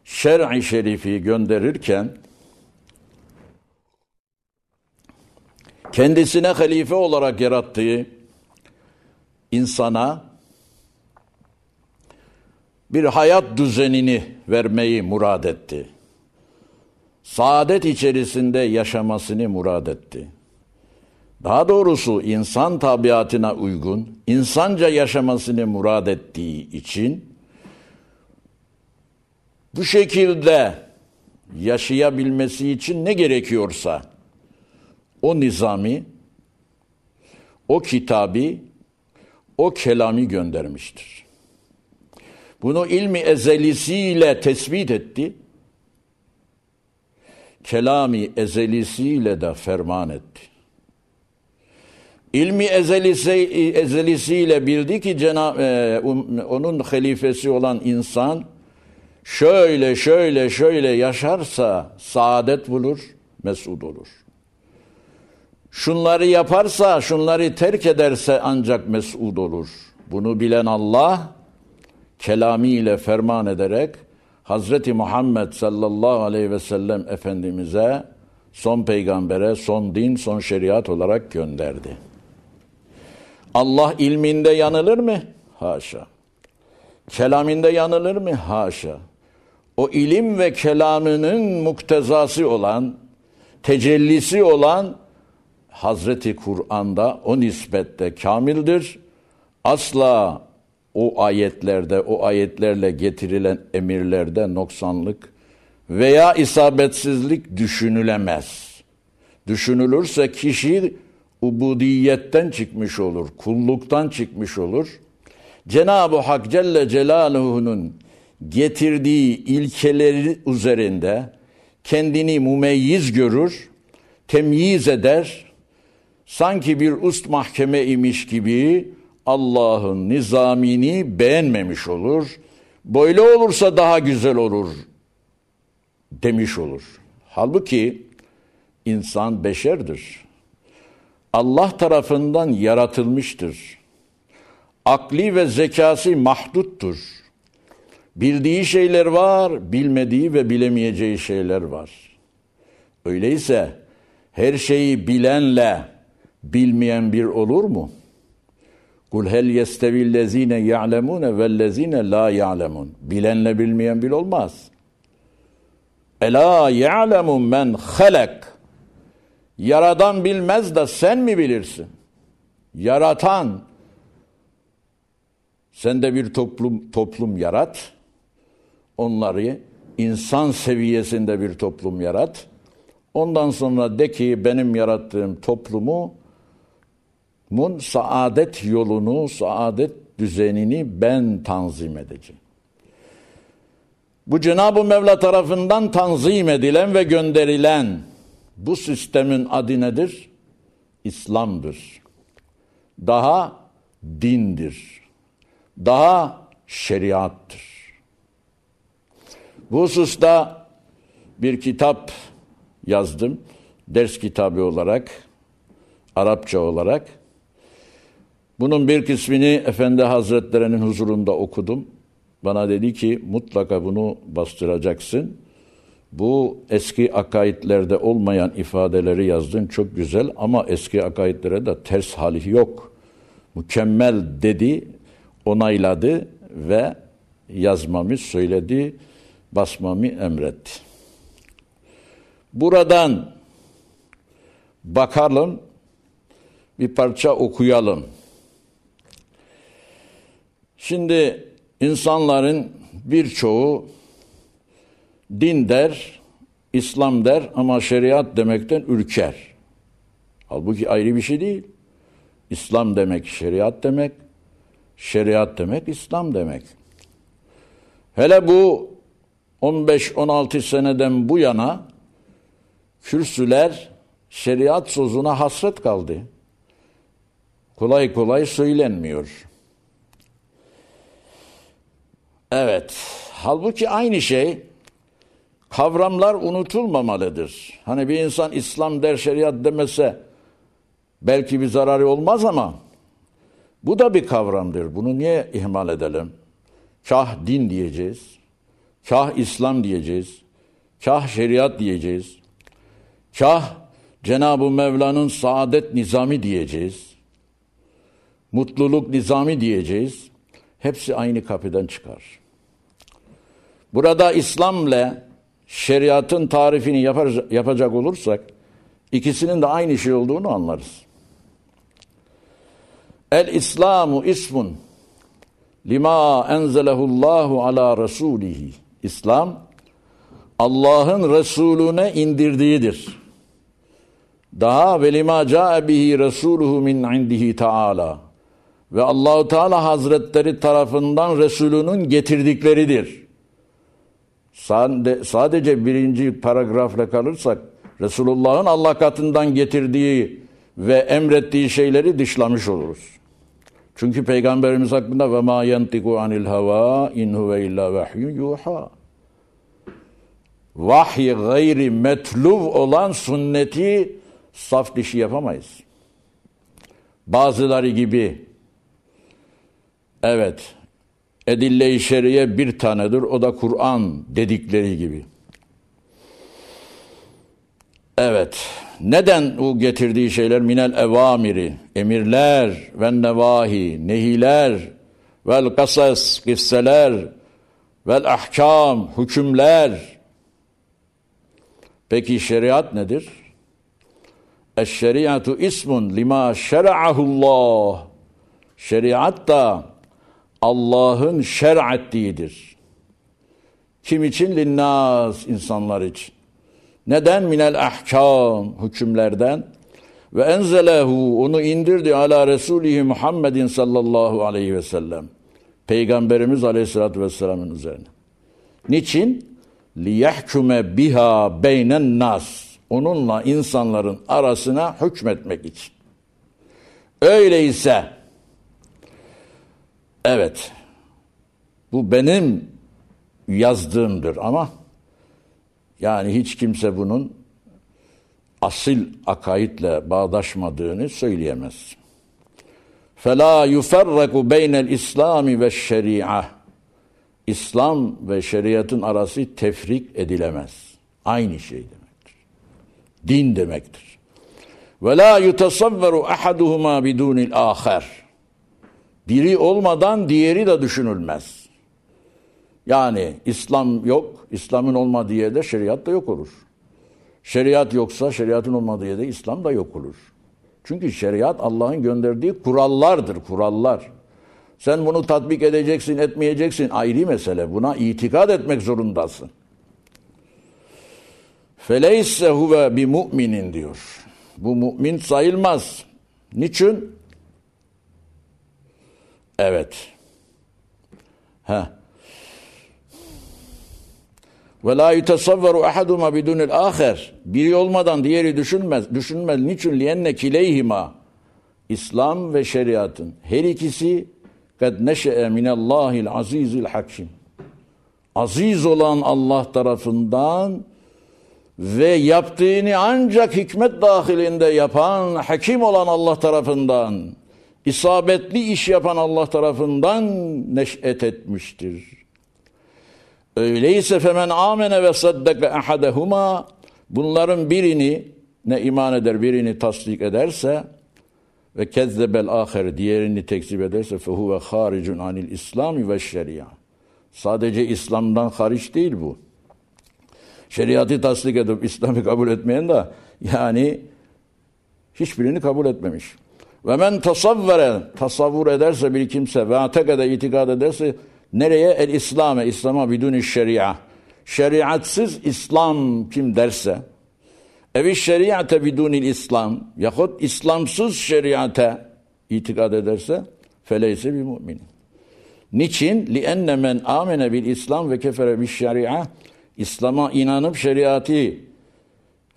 şer'i şerifi gönderirken kendisine halife olarak yarattığı insana bir hayat düzenini vermeyi murad etti. Saadet içerisinde yaşamasını murad etti. Daha doğrusu insan tabiatına uygun, insanca yaşamasını murad ettiği için bu şekilde yaşayabilmesi için ne gerekiyorsa o nizami, o kitabı, o kelami göndermiştir. Bunu ilmi ezelisiyle tespit etti. Kelami ezelisiyle de ferman etti. İlmi ezelisi, ezelisiyle bildi ki Cenab e, um, onun halifesi olan insan şöyle şöyle şöyle yaşarsa saadet bulur, mesud olur. Şunları yaparsa, şunları terk ederse ancak mesud olur. Bunu bilen Allah kelamiyle ferman ederek Hazreti Muhammed sallallahu aleyhi ve sellem Efendimiz'e son peygambere, son din, son şeriat olarak gönderdi. Allah ilminde yanılır mı? Haşa. Kelaminde yanılır mı? Haşa. O ilim ve kelamının muktezası olan, tecellisi olan Hazreti Kur'an'da o nispette kamildir. Asla o ayetlerde, o ayetlerle getirilen emirlerde noksanlık veya isabetsizlik düşünülemez. Düşünülürse kişi ubudiyetten çıkmış olur, kulluktan çıkmış olur. Cenab-ı Hak Celle Celaluhu'nun getirdiği ilkeleri üzerinde kendini mumeyyiz görür, temyiz eder, sanki bir ust mahkeme imiş gibi Allah'ın nizamini beğenmemiş olur. Böyle olursa daha güzel olur demiş olur. Halbuki insan beşerdir. Allah tarafından yaratılmıştır. Akli ve zekası mahduttur. Bildiği şeyler var, bilmediği ve bilemeyeceği şeyler var. Öyleyse her şeyi bilenle bilmeyen bir olur mu? Kul hel yestevillezine ya'lemune vellezine la ya'lemun. Bilenle bilmeyen bir olmaz. Ela ya'lemu men halak. Yaradan bilmez de sen mi bilirsin? Yaratan sen de bir toplum toplum yarat. Onları insan seviyesinde bir toplum yarat. Ondan sonra de ki benim yarattığım toplumu mun saadet yolunu, saadet düzenini ben tanzim edeceğim. Bu Cenab-ı Mevla tarafından tanzim edilen ve gönderilen bu sistemin adı nedir? İslam'dır. Daha dindir. Daha şeriattır. Bu hususta bir kitap yazdım. Ders kitabı olarak, Arapça olarak. Bunun bir kısmını Efendi Hazretlerinin huzurunda okudum. Bana dedi ki mutlaka bunu bastıracaksın. Bu eski akaidlerde olmayan ifadeleri yazdın çok güzel ama eski akaidlere de ters hali yok. Mükemmel dedi, onayladı ve yazmamı söyledi, basmamı emretti. Buradan bakalım, bir parça okuyalım. Şimdi insanların birçoğu din der, İslam der ama şeriat demekten ürker. Halbuki ayrı bir şey değil. İslam demek şeriat demek, şeriat demek İslam demek. Hele bu 15-16 seneden bu yana kürsüler şeriat sözüne hasret kaldı. Kolay kolay söylenmiyor. Evet. Halbuki aynı şey kavramlar unutulmamalıdır. Hani bir insan İslam der şeriat demese belki bir zararı olmaz ama bu da bir kavramdır. Bunu niye ihmal edelim? Kah din diyeceğiz, kah İslam diyeceğiz, kah şeriat diyeceğiz, kah Cenab-ı Mevla'nın saadet nizami diyeceğiz, mutluluk nizami diyeceğiz. Hepsi aynı kapıdan çıkar. Burada İslam'la şeriatın tarifini yapacak olursak ikisinin de aynı şey olduğunu anlarız. El İslamu ismun lima enzelehullahu ala rasulihi. İslam Allah'ın Resulüne indirdiğidir. Daha ve lima ca'e bihi rasuluhu min indihi taala. Ve Allahu Teala Hazretleri tarafından Resulünün getirdikleridir. Sadece birinci paragrafla kalırsak Resulullah'ın Allah katından getirdiği ve emrettiği şeyleri dışlamış oluruz. Çünkü Peygamberimiz hakkında ve ma yantiku anil hava in huve illa vahyun yuha. Vahiy gayri metluv olan sünneti saf dişi yapamayız. Bazıları gibi evet edille-i şeriye bir tanedir o da Kur'an dedikleri gibi. Evet. Neden o getirdiği şeyler minel evamiri, emirler ve nevahi, nehiler vel kasas, kisseler vel ahkam, hükümler. Peki şeriat nedir? Eşşeriyatu ismun lima şer'ahullah. Şeriat da Allah'ın şer'ettiğidir. Kim için? Linnas, insanlar için. Neden? Minel ahkam, hükümlerden. Ve enzelehu, onu indirdi ala Resulihi Muhammedin sallallahu aleyhi ve sellem. Peygamberimiz aleyhissalatü vesselamın üzerine. Niçin? liyahkume biha beynen nas. Onunla insanların arasına hükmetmek için. Öyleyse Evet. Bu benim yazdığımdır ama yani hiç kimse bunun asil akaidle bağdaşmadığını söyleyemez. Fela yufarraku beynel İslami ve şeria. İslam ve şeriatın arası tefrik edilemez. Aynı şey demektir. Din demektir. Ve la yutasavveru ahaduhuma bidunil ahar. Biri olmadan diğeri de düşünülmez. Yani İslam yok, İslam'ın olmadığı yerde şeriat da yok olur. Şeriat yoksa şeriatın olmadığı yerde İslam da yok olur. Çünkü şeriat Allah'ın gönderdiği kurallardır, kurallar. Sen bunu tatbik edeceksin, etmeyeceksin ayrı mesele. Buna itikad etmek zorundasın. Feleyse huve bi mu'minin diyor. Bu mümin sayılmaz. Niçin? Evet. Ha. Ve la yutasavveru ahaduma bidunil aher. Biri olmadan diğeri düşünmez. Düşünmez. Niçin? Liyenne kileyhima. İslam ve şeriatın her ikisi kad neşe'e minallahil azizil hakim. Aziz olan Allah tarafından ve yaptığını ancak hikmet dahilinde yapan, hakim olan Allah tarafından, isabetli iş yapan Allah tarafından neş'et etmiştir. Öyleyse femen amene ve saddaka ahadehuma bunların birini ne iman eder birini tasdik ederse ve kezzebel ahir diğerini tekzip ederse fehuve haricun anil İslami ve şeria. Sadece İslam'dan hariç değil bu. Şeriatı tasdik edip İslam'ı kabul etmeyen de yani hiçbirini kabul etmemiş. Ve men tasavvere tasavvur ederse bir kimse ve atekede itikad ederse nereye? El İslam'e, İslam'a biduni şeria. Şeriatsız İslam kim derse evi şeriate bidunil İslam yahut İslamsız şeriate itikad ederse feleyse bir mümin. Niçin? لِأَنَّ men amene bil İslam ve kefere bil şeria İslam'a inanıp şeriatı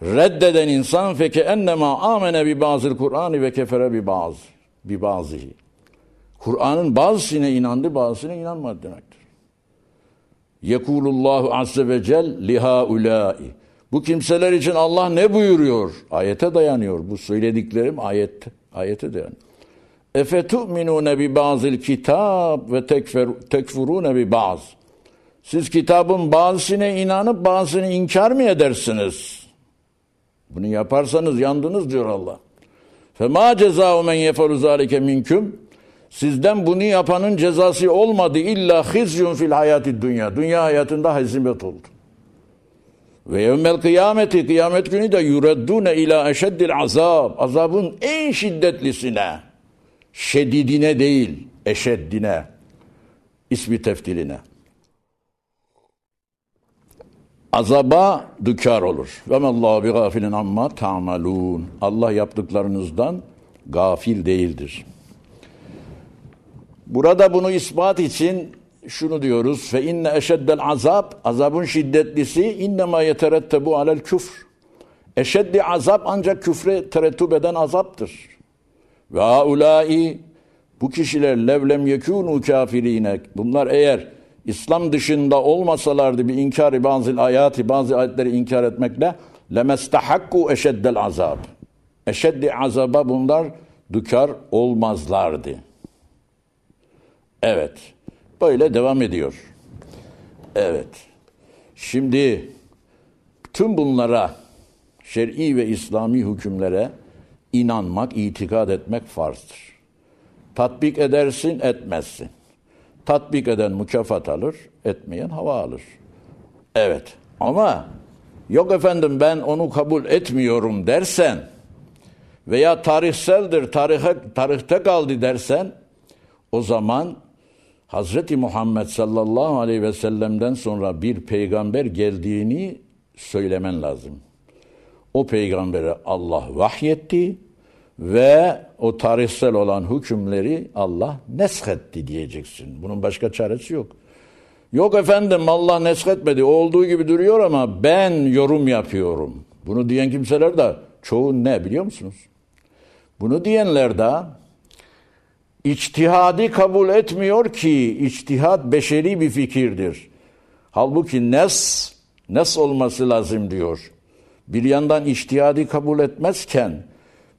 reddeden insan feke ennema amene bi bazı Kur'an'ı ve kefere bi bazı bi bazı. Kur'an'ın bazısına inandı, bazısına inanmadı demektir. Yekulullahu azze ve cel lihaulâi. Bu kimseler için Allah ne buyuruyor? Ayete dayanıyor. Bu söylediklerim ayet, ayete dayanıyor. Efetu'minune bi bazil kitab ve tekfurune bi baz. Siz kitabın bazısına inanıp bazısını inkar mı edersiniz? Bunu yaparsanız yandınız diyor Allah. Fema cezâhu men yeferu zâlike minküm. Sizden bunu yapanın cezası olmadı illa hizyun fil hayati dünya. Dünya hayatında hezimet oldu. Ve yevmel kıyameti kıyamet günü de yureddune ila eşeddil azab. Azabın en şiddetlisine. Şedidine değil, eşeddine. ismi teftiline. Azaba dükar olur. Ve mellahu bi gafilin amma ta'malun. Allah yaptıklarınızdan gafil değildir. Burada bunu ispat için şunu diyoruz. Fe inne eşeddel azab azabın şiddetlisi innema yeterettebu alel küfr. Eşeddi azap ancak küfre terettüp eden azaptır. Ve haulâi bu kişiler levlem yekûnû kafirine bunlar eğer İslam dışında olmasalardı bir inkarı bazı ayati bazı ayetleri inkar etmekle lemestahakku eşeddel azab. Eşeddi azaba bunlar dükar olmazlardı. Evet. Böyle devam ediyor. Evet. Şimdi tüm bunlara şer'i ve İslami hükümlere inanmak, itikad etmek farzdır. Tatbik edersin, etmezsin. Tatbik eden mükafat alır, etmeyen hava alır. Evet. Ama yok efendim ben onu kabul etmiyorum dersen veya tarihseldir, tarihe, tarihte kaldı dersen o zaman Hazreti Muhammed sallallahu aleyhi ve sellem'den sonra bir peygamber geldiğini söylemen lazım. O peygambere Allah vahyetti ve o tarihsel olan hükümleri Allah neshetti diyeceksin. Bunun başka çaresi yok. Yok efendim Allah neshetmedi. Olduğu gibi duruyor ama ben yorum yapıyorum. Bunu diyen kimseler de çoğu ne biliyor musunuz? Bunu diyenler de içtihadi kabul etmiyor ki içtihat beşeri bir fikirdir. Halbuki nes, nes olması lazım diyor. Bir yandan içtihadi kabul etmezken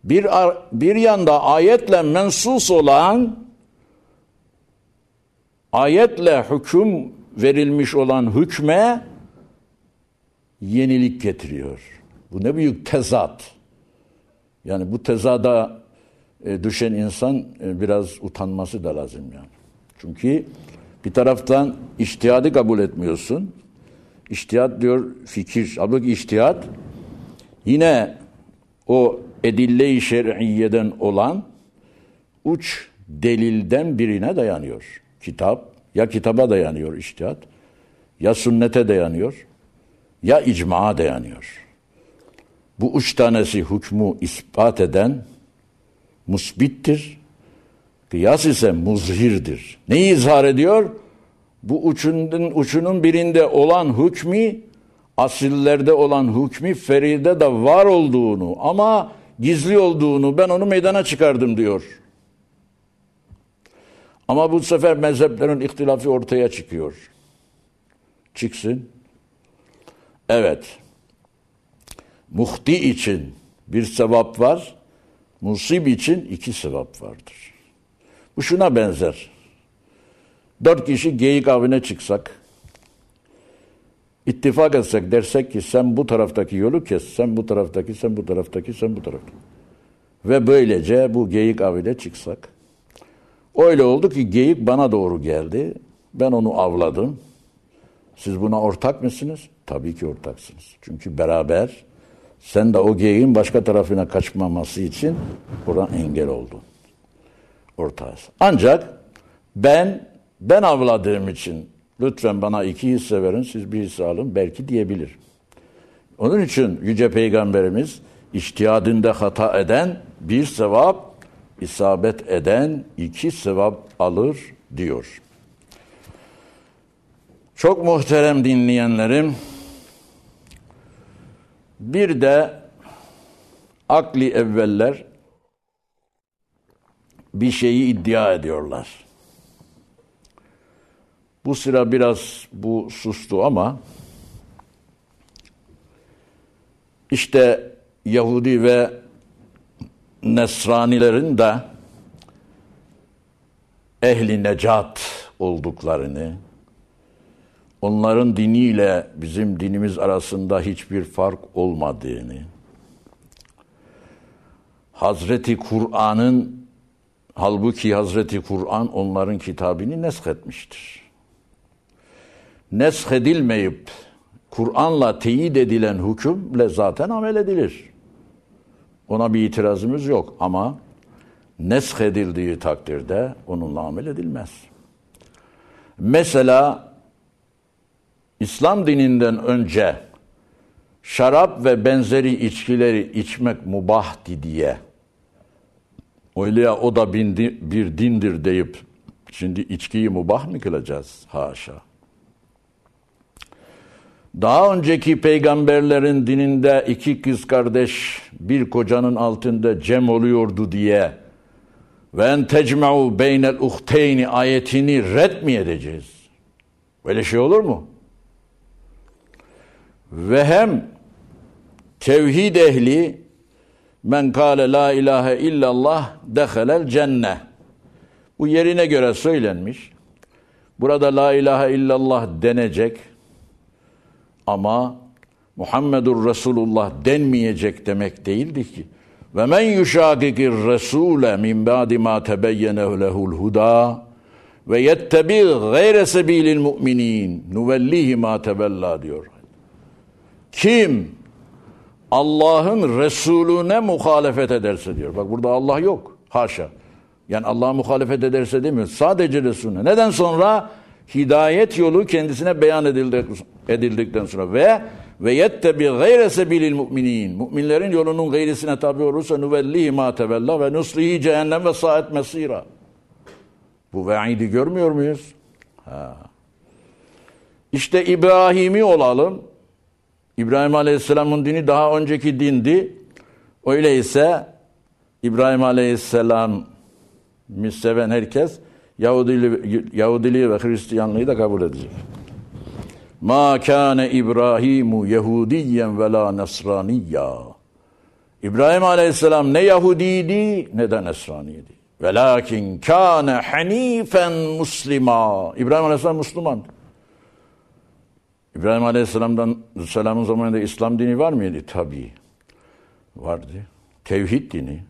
bir, bir yanda ayetle mensus olan ayetle hüküm verilmiş olan hükme yenilik getiriyor. Bu ne büyük tezat. Yani bu tezada e, düşen insan e, biraz utanması da lazım yani. Çünkü bir taraftan iştihadı kabul etmiyorsun. İştihat diyor fikir. Halbuki iştihat yine o edille-i şer'iyeden olan uç delilden birine dayanıyor. Kitap ya kitaba dayanıyor iştihat ya sünnete dayanıyor ya icmaa dayanıyor. Bu üç tanesi hükmü ispat eden musbittir. Kıyas ise muzhirdir. Neyi izhar ediyor? Bu uçunun, uçunun birinde olan hükmü asillerde olan hükmü feride de var olduğunu ama gizli olduğunu ben onu meydana çıkardım diyor. Ama bu sefer mezheplerin ihtilafı ortaya çıkıyor. Çıksın. Evet. Muhti için bir sevap var. Musib için iki sevap vardır. Bu şuna benzer. Dört kişi geyik avine çıksak, ittifak etsek dersek ki sen bu taraftaki yolu kes, sen bu taraftaki, sen bu taraftaki, sen bu taraftaki. Ve böylece bu geyik avine çıksak. Öyle oldu ki geyik bana doğru geldi. Ben onu avladım. Siz buna ortak mısınız? Tabii ki ortaksınız. Çünkü beraber sen de o geyiğin başka tarafına kaçmaması için buradan engel oldun. Ortağız. Ancak ben ben avladığım için lütfen bana iki hisse verin siz bir hisse alın belki diyebilir. Onun için Yüce Peygamberimiz iştihadinde hata eden bir sevap, isabet eden iki sevap alır diyor. Çok muhterem dinleyenlerim, bir de akli evveller bir şeyi iddia ediyorlar. Bu sıra biraz bu sustu ama işte Yahudi ve Nesranilerin de ehli necat olduklarını, onların diniyle bizim dinimiz arasında hiçbir fark olmadığını, Hazreti Kur'an'ın Halbuki Hazreti Kur'an onların kitabını nesketmiştir. Neshedilmeyip Kur'an'la teyit edilen hükümle zaten amel edilir. Ona bir itirazımız yok ama neshedildiği takdirde onunla amel edilmez. Mesela İslam dininden önce şarap ve benzeri içkileri içmek mubahdi diye öyle ya o da bir dindir deyip şimdi içkiyi mubah mı kılacağız? Haşa. Daha önceki peygamberlerin dininde iki kız kardeş bir kocanın altında cem oluyordu diye ve en tecma'u beynel uhteyni ayetini red mi edeceğiz? Böyle şey olur mu? Ve hem tevhid ehli men kâle la ilahe illallah dehelel cenne. Bu yerine göre söylenmiş. Burada la ilahe illallah denecek ama Muhammedur Resulullah denmeyecek demek değildi ki. Ve men yuşakikir resule min ba'di ma tebeyyene lehul huda ve yettebi gayre sebilil mu'minin nuvellihi ma tebella diyor. Kim Allah'ın Resulüne muhalefet ederse diyor. Bak burada Allah yok. Haşa. Yani Allah'a muhalefet ederse demiyor. Sadece Resulüne. Neden sonra? Hidayet yolu kendisine beyan edildikten sonra ve ve yettebi gayre sebilil mu'minin. Müminlerin yolunun gayrisine tabi olursa nuvellihi ma tevella ve nuslihi cehennem ve saat mesira. Bu vaidi görmüyor muyuz? Ha. İşte İbrahim'i olalım. İbrahim Aleyhisselam'ın dini daha önceki dindi. Öyleyse İbrahim Aleyhisselam seven herkes Yahudiliği, Yahudiliği ve Hristiyanlığı da kabul edecek. Ma kâne İbrahimu Yahudiyen ve la Nesraniyya. İbrahim Aleyhisselam ne Yahudiydi ne de Nesraniydi. Velakin kâne hanifen muslima. İbrahim Aleyhisselam Müslüman. İbrahim Aleyhisselam'dan selamın zamanında İslam dini var mıydı? Tabii. Vardı. Tevhid dini.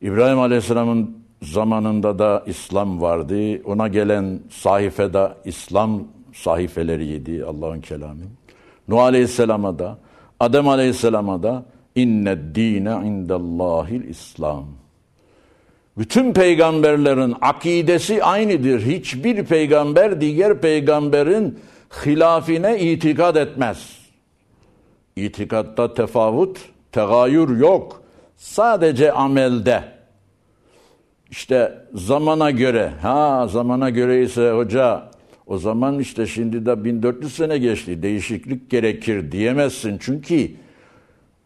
İbrahim Aleyhisselam'ın zamanında da İslam vardı. Ona gelen sayfede İslam sahifeleriydi Allah'ın kelamı. Nuh Aleyhisselam'a da, Adem Aleyhisselam'a da inne dine indallahil İslam. Bütün peygamberlerin akidesi aynıdır. Hiçbir peygamber diğer peygamberin hilafine itikad etmez. İtikatta tefavut, tegayür yok. Sadece amelde. İşte zamana göre, ha zamana göre ise hoca o zaman işte şimdi de 1400 sene geçti. Değişiklik gerekir diyemezsin. Çünkü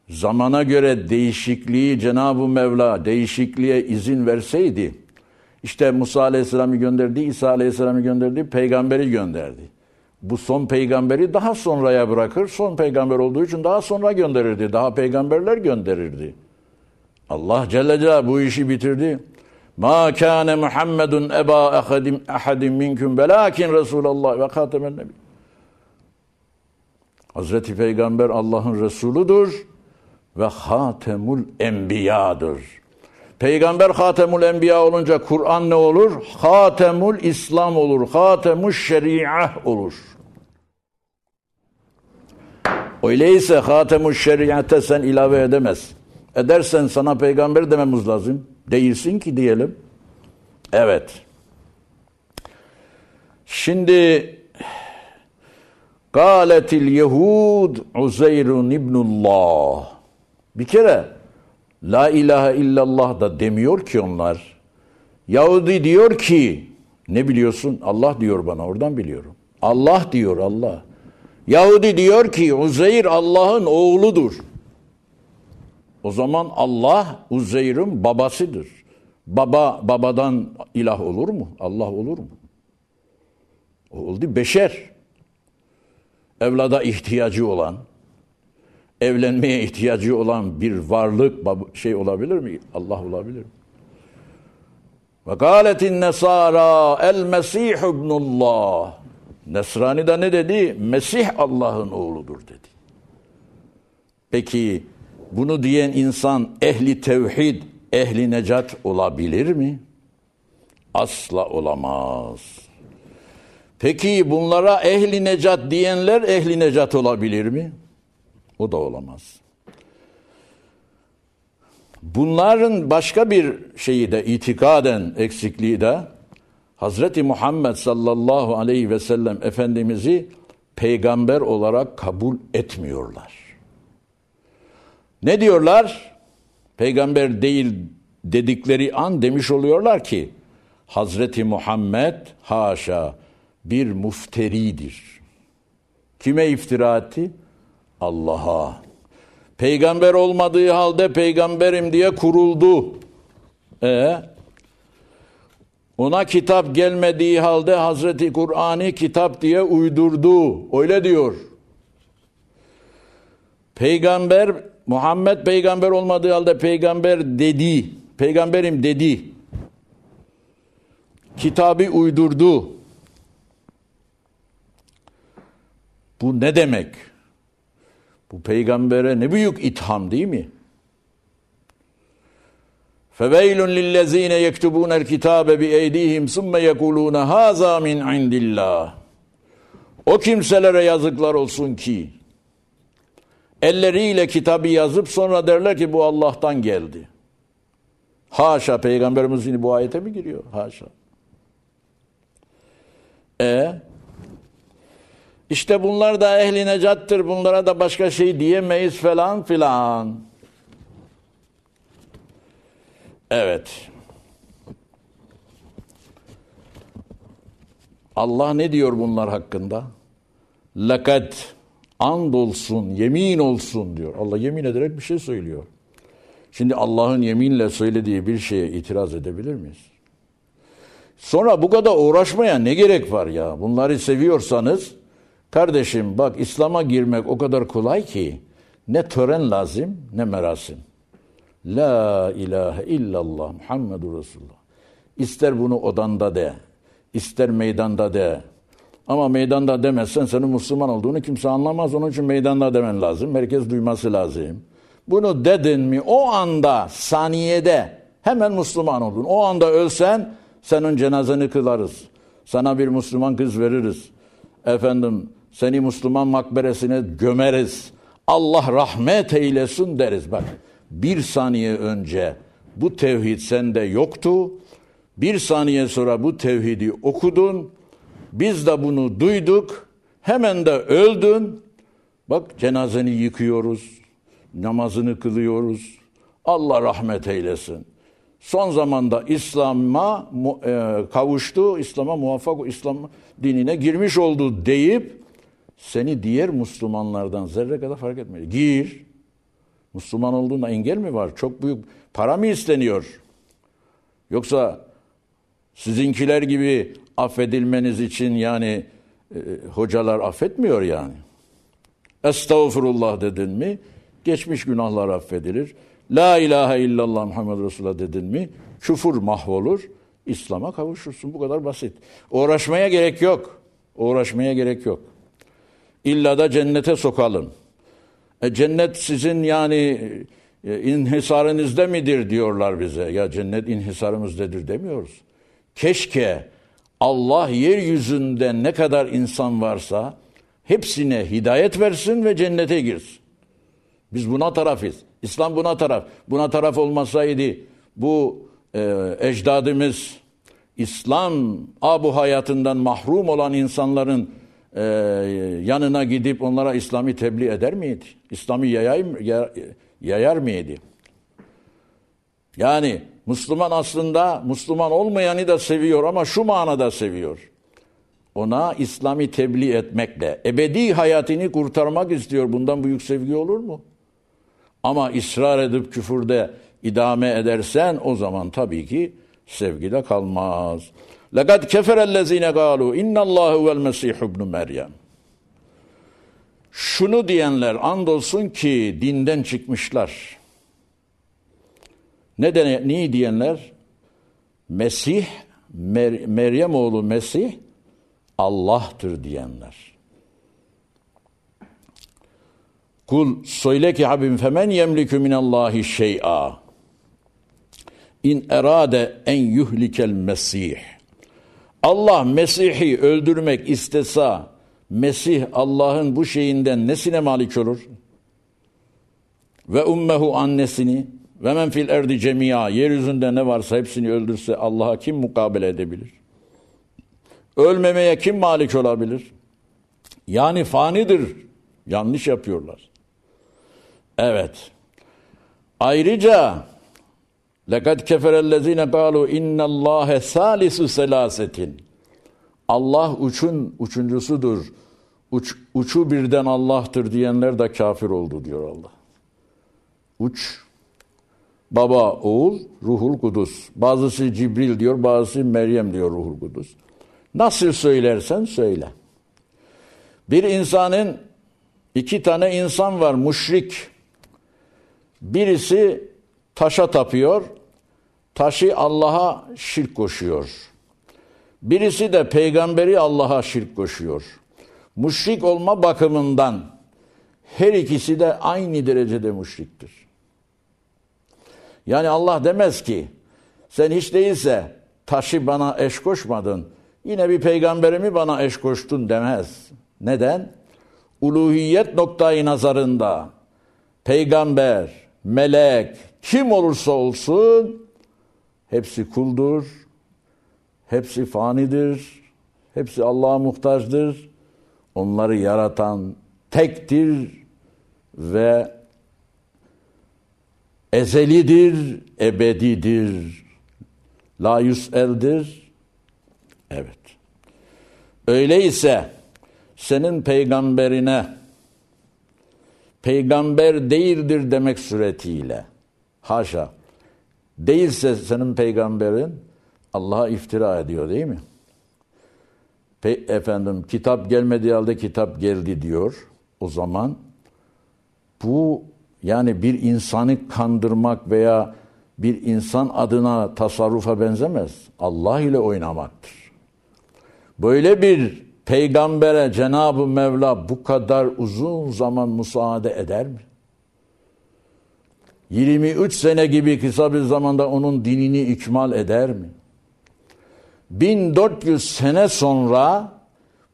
zamana göre değişikliği Cenab-ı Mevla değişikliğe izin verseydi işte Musa Aleyhisselam'ı gönderdi, İsa Aleyhisselam'ı gönderdi, peygamberi gönderdi. Bu son peygamberi daha sonraya bırakır. Son peygamber olduğu için daha sonra gönderirdi. Daha peygamberler gönderirdi. Allah Celle Celaluhu bu işi bitirdi. Ma kâne Muhammedun eba ahadim, ahadim minkum velakin Resulallah ve katemen nebi. Hazreti Peygamber Allah'ın Resuludur ve hatemul enbiyadır. Peygamber hatemul enbiya olunca Kur'an ne olur? Hatemul İslam olur. Hatemul şeriah olur. Öyleyse hatemul şeriate sen ilave edemez. Edersen sana peygamber dememiz lazım. Değilsin ki diyelim. Evet. Şimdi Galetil Yehud Uzeyrun İbnullah. Bir kere La ilahe illallah da demiyor ki onlar. Yahudi diyor ki ne biliyorsun? Allah diyor bana oradan biliyorum. Allah diyor Allah. Yahudi diyor ki Uzeyr Allah'ın oğludur. O zaman Allah Uzeyr'in babasıdır. Baba babadan ilah olur mu? Allah olur mu? O oldu beşer. Evlada ihtiyacı olan, evlenmeye ihtiyacı olan bir varlık şey olabilir mi? Allah olabilir mi? Ve gâletin nesara el mesih ibnullah. Nesrani de ne dedi? Mesih Allah'ın oğludur dedi. Peki bunu diyen insan ehli tevhid, ehli necat olabilir mi? Asla olamaz. Peki bunlara ehli necat diyenler ehli necat olabilir mi? O da olamaz. Bunların başka bir şeyi de itikaden eksikliği de Hazreti Muhammed sallallahu aleyhi ve sellem Efendimiz'i peygamber olarak kabul etmiyorlar. Ne diyorlar? Peygamber değil dedikleri an demiş oluyorlar ki Hazreti Muhammed haşa bir mufteridir. Kime iftira etti? Allah'a. Peygamber olmadığı halde peygamberim diye kuruldu. E ona kitap gelmediği halde Hazreti Kur'an'ı kitap diye uydurdu. Öyle diyor. Peygamber Muhammed peygamber olmadığı halde peygamber dedi. Peygamberim dedi. Kitabı uydurdu. Bu ne demek? Bu peygambere ne büyük itham değil mi? فَوَيْلٌ لِلَّذ۪ينَ يَكْتُبُونَ الْكِتَابَ بِاَيْد۪يهِمْ ثُمَّ يَقُولُونَ هَذَا مِنْ عِنْدِ اللّٰهِ O kimselere yazıklar olsun ki elleriyle kitabı yazıp sonra derler ki bu Allah'tan geldi. Haşa peygamberimiz yine bu ayete mi giriyor? Haşa. E işte bunlar da ehli necattır. Bunlara da başka şey diyemeyiz falan filan. Evet. Allah ne diyor bunlar hakkında? Lakat andolsun, yemin olsun diyor. Allah yemin ederek bir şey söylüyor. Şimdi Allah'ın yeminle söylediği bir şeye itiraz edebilir miyiz? Sonra bu kadar uğraşmaya ne gerek var ya? Bunları seviyorsanız kardeşim bak İslam'a girmek o kadar kolay ki ne tören lazım ne merasim. La ilahe illallah Muhammedur Resulullah. İster bunu odanda de, ister meydanda de. Ama meydanda demezsen senin Müslüman olduğunu kimse anlamaz. Onun için meydanda demen lazım. Herkes duyması lazım. Bunu dedin mi o anda, saniyede hemen Müslüman oldun. O anda ölsen senin cenazeni kılarız. Sana bir Müslüman kız veririz. Efendim seni Müslüman makberesine gömeriz. Allah rahmet eylesin deriz. Bak bir saniye önce bu tevhid sende yoktu. Bir saniye sonra bu tevhidi okudun. Biz de bunu duyduk. Hemen de öldün. Bak cenazeni yıkıyoruz. Namazını kılıyoruz. Allah rahmet eylesin. Son zamanda İslam'a e, kavuştu, İslam'a muvaffak, İslam dinine girmiş oldu deyip seni diğer Müslümanlardan zerre kadar fark etmedi. Gir. Müslüman olduğunda engel mi var? Çok büyük para mı isteniyor? Yoksa sizinkiler gibi affedilmeniz için yani e, hocalar affetmiyor yani. Estağfurullah dedin mi geçmiş günahlar affedilir. La ilahe illallah Muhammed Resulullah dedin mi küfür mahvolur. İslam'a kavuşursun. Bu kadar basit. Uğraşmaya gerek yok. Uğraşmaya gerek yok. İlla da cennete sokalım. E, cennet sizin yani e, inhisarınızda midir diyorlar bize. Ya cennet inhisarımızdadır demiyoruz. Keşke Allah yeryüzünde ne kadar insan varsa hepsine hidayet versin ve cennete girsin. Biz buna tarafız. İslam buna taraf. Buna taraf olmasaydı bu e, ecdadımız İslam abu hayatından mahrum olan insanların e, yanına gidip onlara İslam'ı tebliğ eder miydi? İslam'ı yayar, yayar mıydı? Yani Müslüman aslında Müslüman olmayanı da seviyor ama şu manada seviyor. Ona İslam'ı tebliğ etmekle ebedi hayatını kurtarmak istiyor. Bundan büyük sevgi olur mu? Ama ısrar edip küfürde idame edersen o zaman tabii ki sevgide kalmaz. لَقَدْ كَفَرَ الَّذ۪ينَ قَالُوا اِنَّ اللّٰهُ وَالْمَسِيحُ ابْنُ Meryem. Şunu diyenler andolsun ki dinden çıkmışlar. Ne niye diyenler? Mesih, Mer, Meryem oğlu Mesih Allah'tır diyenler. Kul söyle ki Habibim femen yemlikü minallahi şey'a. in erade en yuhlikel mesih. Allah Mesih'i öldürmek istese Mesih Allah'ın bu şeyinden nesine malik olur? Ve ummehu annesini ve men fil erdi cemia yeryüzünde ne varsa hepsini öldürse Allah'a kim mukabele edebilir? Ölmemeye kim malik olabilir? Yani fanidir. Yanlış yapıyorlar. Evet. Ayrıca لَقَدْ كَفَرَ الَّذ۪ينَ قَالُوا اِنَّ اللّٰهَ سَالِسُ سَلَاسَةٍ Allah uçun üçüncüsüdür. Uç, uçu birden Allah'tır diyenler de kafir oldu diyor Allah. Uç, baba, oğul, ruhul kudus. Bazısı Cibril diyor, bazısı Meryem diyor ruhul kudus. Nasıl söylersen söyle. Bir insanın iki tane insan var müşrik. Birisi taşa tapıyor, taşı Allah'a şirk koşuyor. Birisi de peygamberi Allah'a şirk koşuyor. Müşrik olma bakımından her ikisi de aynı derecede müşriktir. Yani Allah demez ki sen hiç değilse taşı bana eş koşmadın. Yine bir peygamberimi bana eş koştun demez. Neden? Uluhiyet noktayı nazarında peygamber, melek, kim olursa olsun hepsi kuldur, hepsi fanidir, hepsi Allah'a muhtaçtır. Onları yaratan tektir ve ezelidir, ebedidir, la yüseldir. Evet. Öyleyse senin peygamberine peygamber değildir demek suretiyle haşa değilse senin peygamberin Allah'a iftira ediyor değil mi? Pe- efendim kitap gelmediği halde kitap geldi diyor. O zaman bu yani bir insanı kandırmak veya bir insan adına tasarrufa benzemez. Allah ile oynamaktır. Böyle bir peygambere Cenab-ı Mevla bu kadar uzun zaman müsaade eder mi? 23 sene gibi kısa bir zamanda onun dinini ikmal eder mi? 1400 sene sonra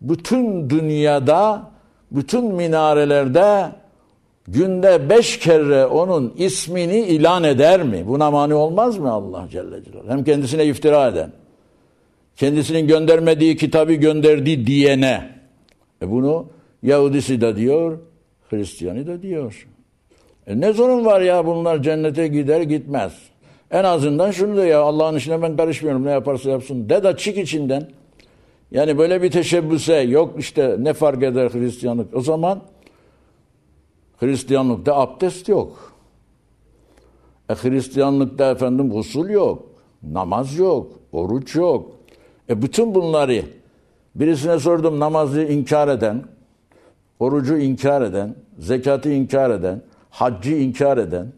bütün dünyada, bütün minarelerde günde beş kere onun ismini ilan eder mi? Buna mani olmaz mı Allah Celle Celaluhu? Hem kendisine iftira eden, kendisinin göndermediği kitabı gönderdi diyene. E bunu Yahudisi de diyor, Hristiyani de diyor. E ne sorun var ya bunlar cennete gider gitmez. En azından şunu da ya Allah'ın işine ben karışmıyorum ne yaparsa yapsın. De da çık içinden. Yani böyle bir teşebbüse yok işte ne fark eder Hristiyanlık. O zaman Hristiyanlıkta abdest yok. E Hristiyanlıkta efendim usul yok. Namaz yok. Oruç yok. E bütün bunları birisine sordum namazı inkar eden, orucu inkar eden, zekatı inkar eden, haccı inkar eden,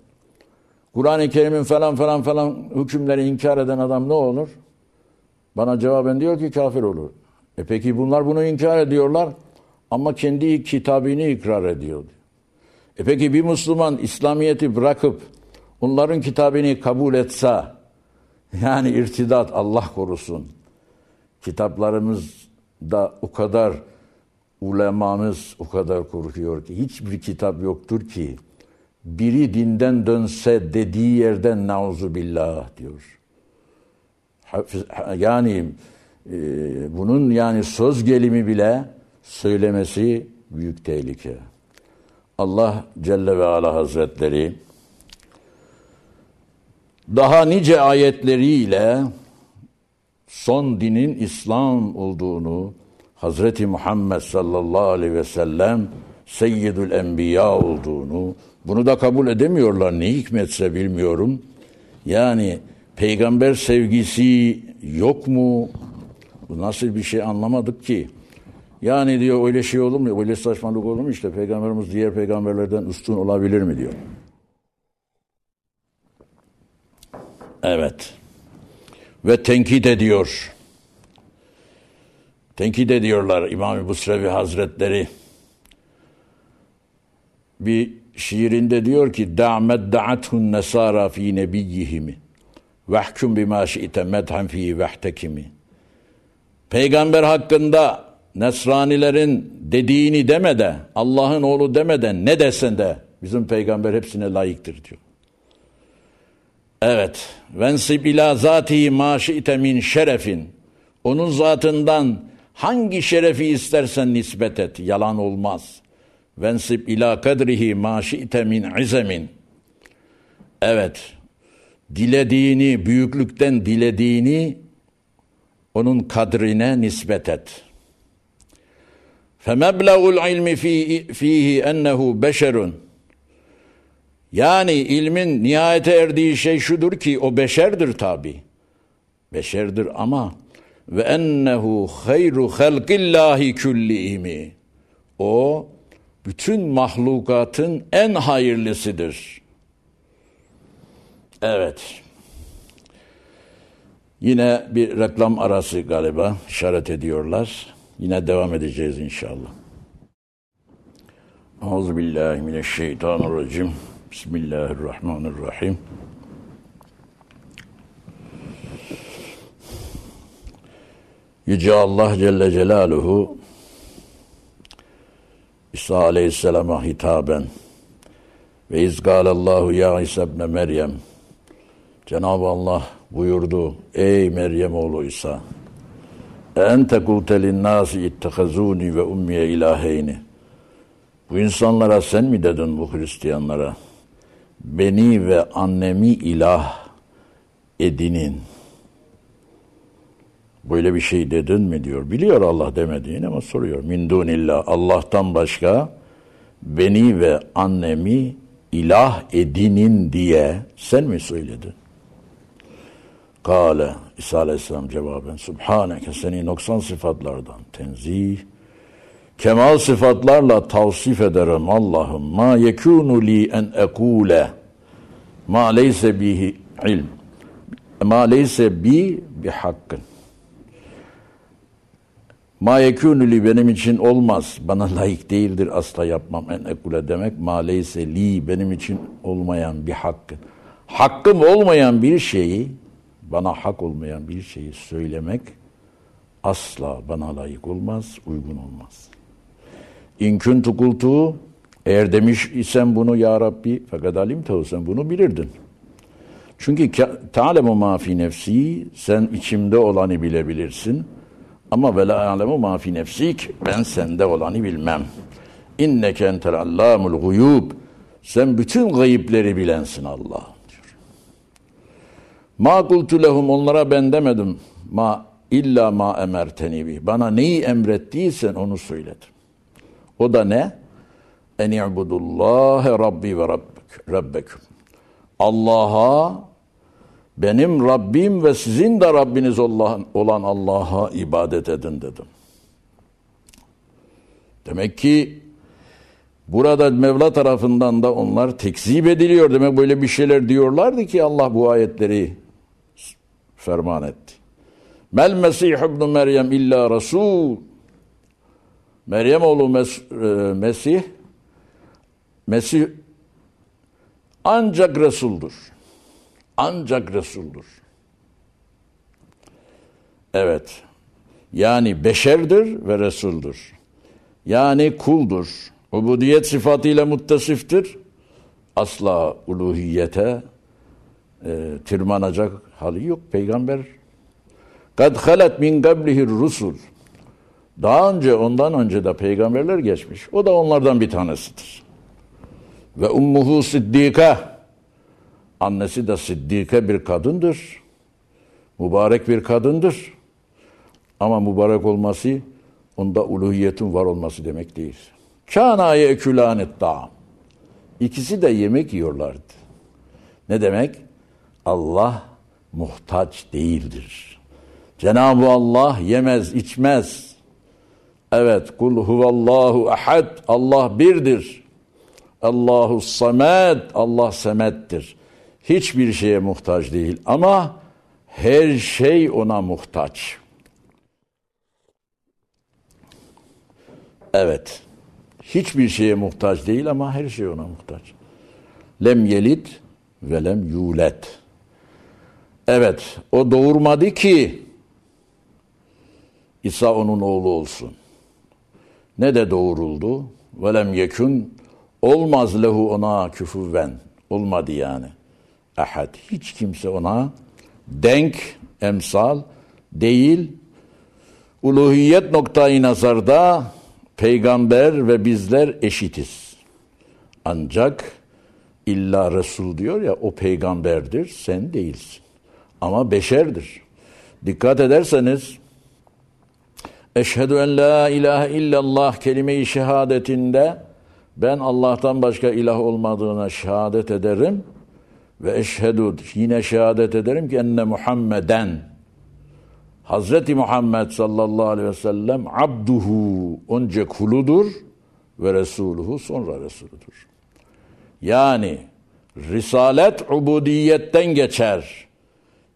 Kur'an-ı Kerim'in falan falan falan hükümleri inkar eden adam ne olur? Bana cevaben diyor ki kafir olur. E peki bunlar bunu inkar ediyorlar ama kendi kitabını ikrar ediyor. E peki bir Müslüman İslamiyet'i bırakıp onların kitabını kabul etse yani irtidat Allah korusun. Kitaplarımızda o kadar ulemamız o kadar korkuyor ki hiçbir kitap yoktur ki biri dinden dönse dediği yerden nauzu billah diyor. Yani e, bunun yani söz gelimi bile söylemesi büyük tehlike. Allah Celle ve Ala Hazretleri daha nice ayetleriyle son dinin İslam olduğunu Hazreti Muhammed sallallahu aleyhi ve sellem Seyyidül Enbiya olduğunu bunu da kabul edemiyorlar. Ne hikmetse bilmiyorum. Yani peygamber sevgisi yok mu? Bu nasıl bir şey anlamadık ki. Yani diyor öyle şey olur mu? Öyle saçmalık olur mu? İşte peygamberimiz diğer peygamberlerden üstün olabilir mi diyor. Evet. Ve tenkit ediyor. Tenkit ediyorlar İmam-ı Busrevi Hazretleri. Bir şiirinde diyor ki da'med da'athun nesara fi nebiyyihimi vehkum bima şi'te medhan fihi vehtekimi. Peygamber hakkında Nesranilerin dediğini deme de Allah'ın oğlu demeden ne desen de bizim peygamber hepsine layıktır diyor. Evet. Vensib ila zatihi ma şi'te min şerefin. Onun zatından hangi şerefi istersen nispet et. Yalan olmaz. Vensib ila kadrihi ma şi'te min izemin. Evet. Dilediğini, büyüklükten dilediğini onun kadrine nispet et. فَمَبْلَغُ الْعِلْمِ ف۪يهِ اَنَّهُ beşerun. Yani ilmin nihayete erdiği şey şudur ki o beşerdir tabi. Beşerdir ama ve ennehu hayru halqillahi kullihimi. O bütün mahlukatın en hayırlısıdır. Evet. Yine bir reklam arası galiba işaret ediyorlar. Yine devam edeceğiz inşallah. Euzubillahimineşşeytanirracim. Bismillahirrahmanirrahim. Yüce Allah Celle Celaluhu İsa Aleyhisselam'a hitaben ve izgalallahu ya İsa ibn Meryem Cenab-ı Allah buyurdu ey Meryem oğlu İsa ente kulte linnâsi ittehazûni ve ummiye ilâheyni bu insanlara sen mi dedin bu Hristiyanlara beni ve annemi ilah edinin Böyle bir şey dedin mi diyor. Biliyor Allah demediğini ama soruyor. Min dunillah Allah'tan başka beni ve annemi ilah edinin diye sen mi söyledin? Kale İsa Aleyhisselam cevaben Subhaneke seni noksan sıfatlardan tenzih kemal sıfatlarla tavsif ederim Allah'ım ma yekunu li en ekule ma leyse bihi ilm ma leyse bi bi hakkın Ma yekûnü benim için olmaz. Bana layık değildir asla yapmam. En ekule demek ma leyse li benim için olmayan bir hakkın. Hakkım olmayan bir şeyi, bana hak olmayan bir şeyi söylemek asla bana layık olmaz, uygun olmaz. İnkün tukultu eğer demiş isen bunu ya Rabbi fakat alim sen bunu bilirdin. Çünkü ta'lemu ma nefsi sen içimde olanı bilebilirsin. Ama ve la alemu ma nefsik ben sende olanı bilmem. İnneke entel allamul guyub. Sen bütün gayipleri bilensin Allah. Ma kultu lehum onlara ben demedim. Ma illa ma emerteni bi. Bana neyi emrettiysen onu söyledim. O da ne? En i'budullahe rabbi ve rabbek, rabbekum. Allah'a benim Rabbim ve sizin de Rabbiniz olan Allah'a ibadet edin dedim. Demek ki burada Mevla tarafından da onlar tekzip ediliyor. Demek böyle bir şeyler diyorlardı ki Allah bu ayetleri ferman etti. Mel Mesih ibn Meryem illa Resul. Meryem oğlu Mes e, Mesih Mesih ancak Resul'dur ancak Resul'dur. Evet. Yani beşerdir ve Resul'dur. Yani kuldur. Ubudiyet sıfatıyla muttasiftir. Asla uluhiyete e, tırmanacak hali yok. Peygamber kad halet min qablihir rusul daha önce ondan önce de peygamberler geçmiş. O da onlardan bir tanesidir. Ve ummuhu siddika Annesi de siddike bir kadındır. Mübarek bir kadındır. Ama mübarek olması onda uluhiyetin var olması demek değil. Kana yekulanet ta'am. İkisi de yemek yiyorlardı. Ne demek? Allah muhtaç değildir. Cenab-ı Allah yemez, içmez. Evet, kul huvallahu ahad. Allah birdir. Allahu samed. Allah semettir hiçbir şeye muhtaç değil ama her şey ona muhtaç. Evet. Hiçbir şeye muhtaç değil ama her şey ona muhtaç. Lem yelit ve lem yulet. Evet, o doğurmadı ki İsa onun oğlu olsun. Ne de doğuruldu? Velem yekun olmaz lehu ona küfüven. Olmadı yani. Ahad. Hiç kimse ona denk, emsal değil. Uluhiyet noktayı nazarda peygamber ve bizler eşitiz. Ancak illa Resul diyor ya o peygamberdir, sen değilsin. Ama beşerdir. Dikkat ederseniz Eşhedü en la ilahe illallah kelime-i şehadetinde ben Allah'tan başka ilah olmadığına şehadet ederim ve eşhedü yine şehadet ederim ki enne Muhammeden Hazreti Muhammed sallallahu aleyhi ve sellem abduhu önce kuludur ve resuluhu sonra resuludur. Yani risalet ubudiyetten geçer.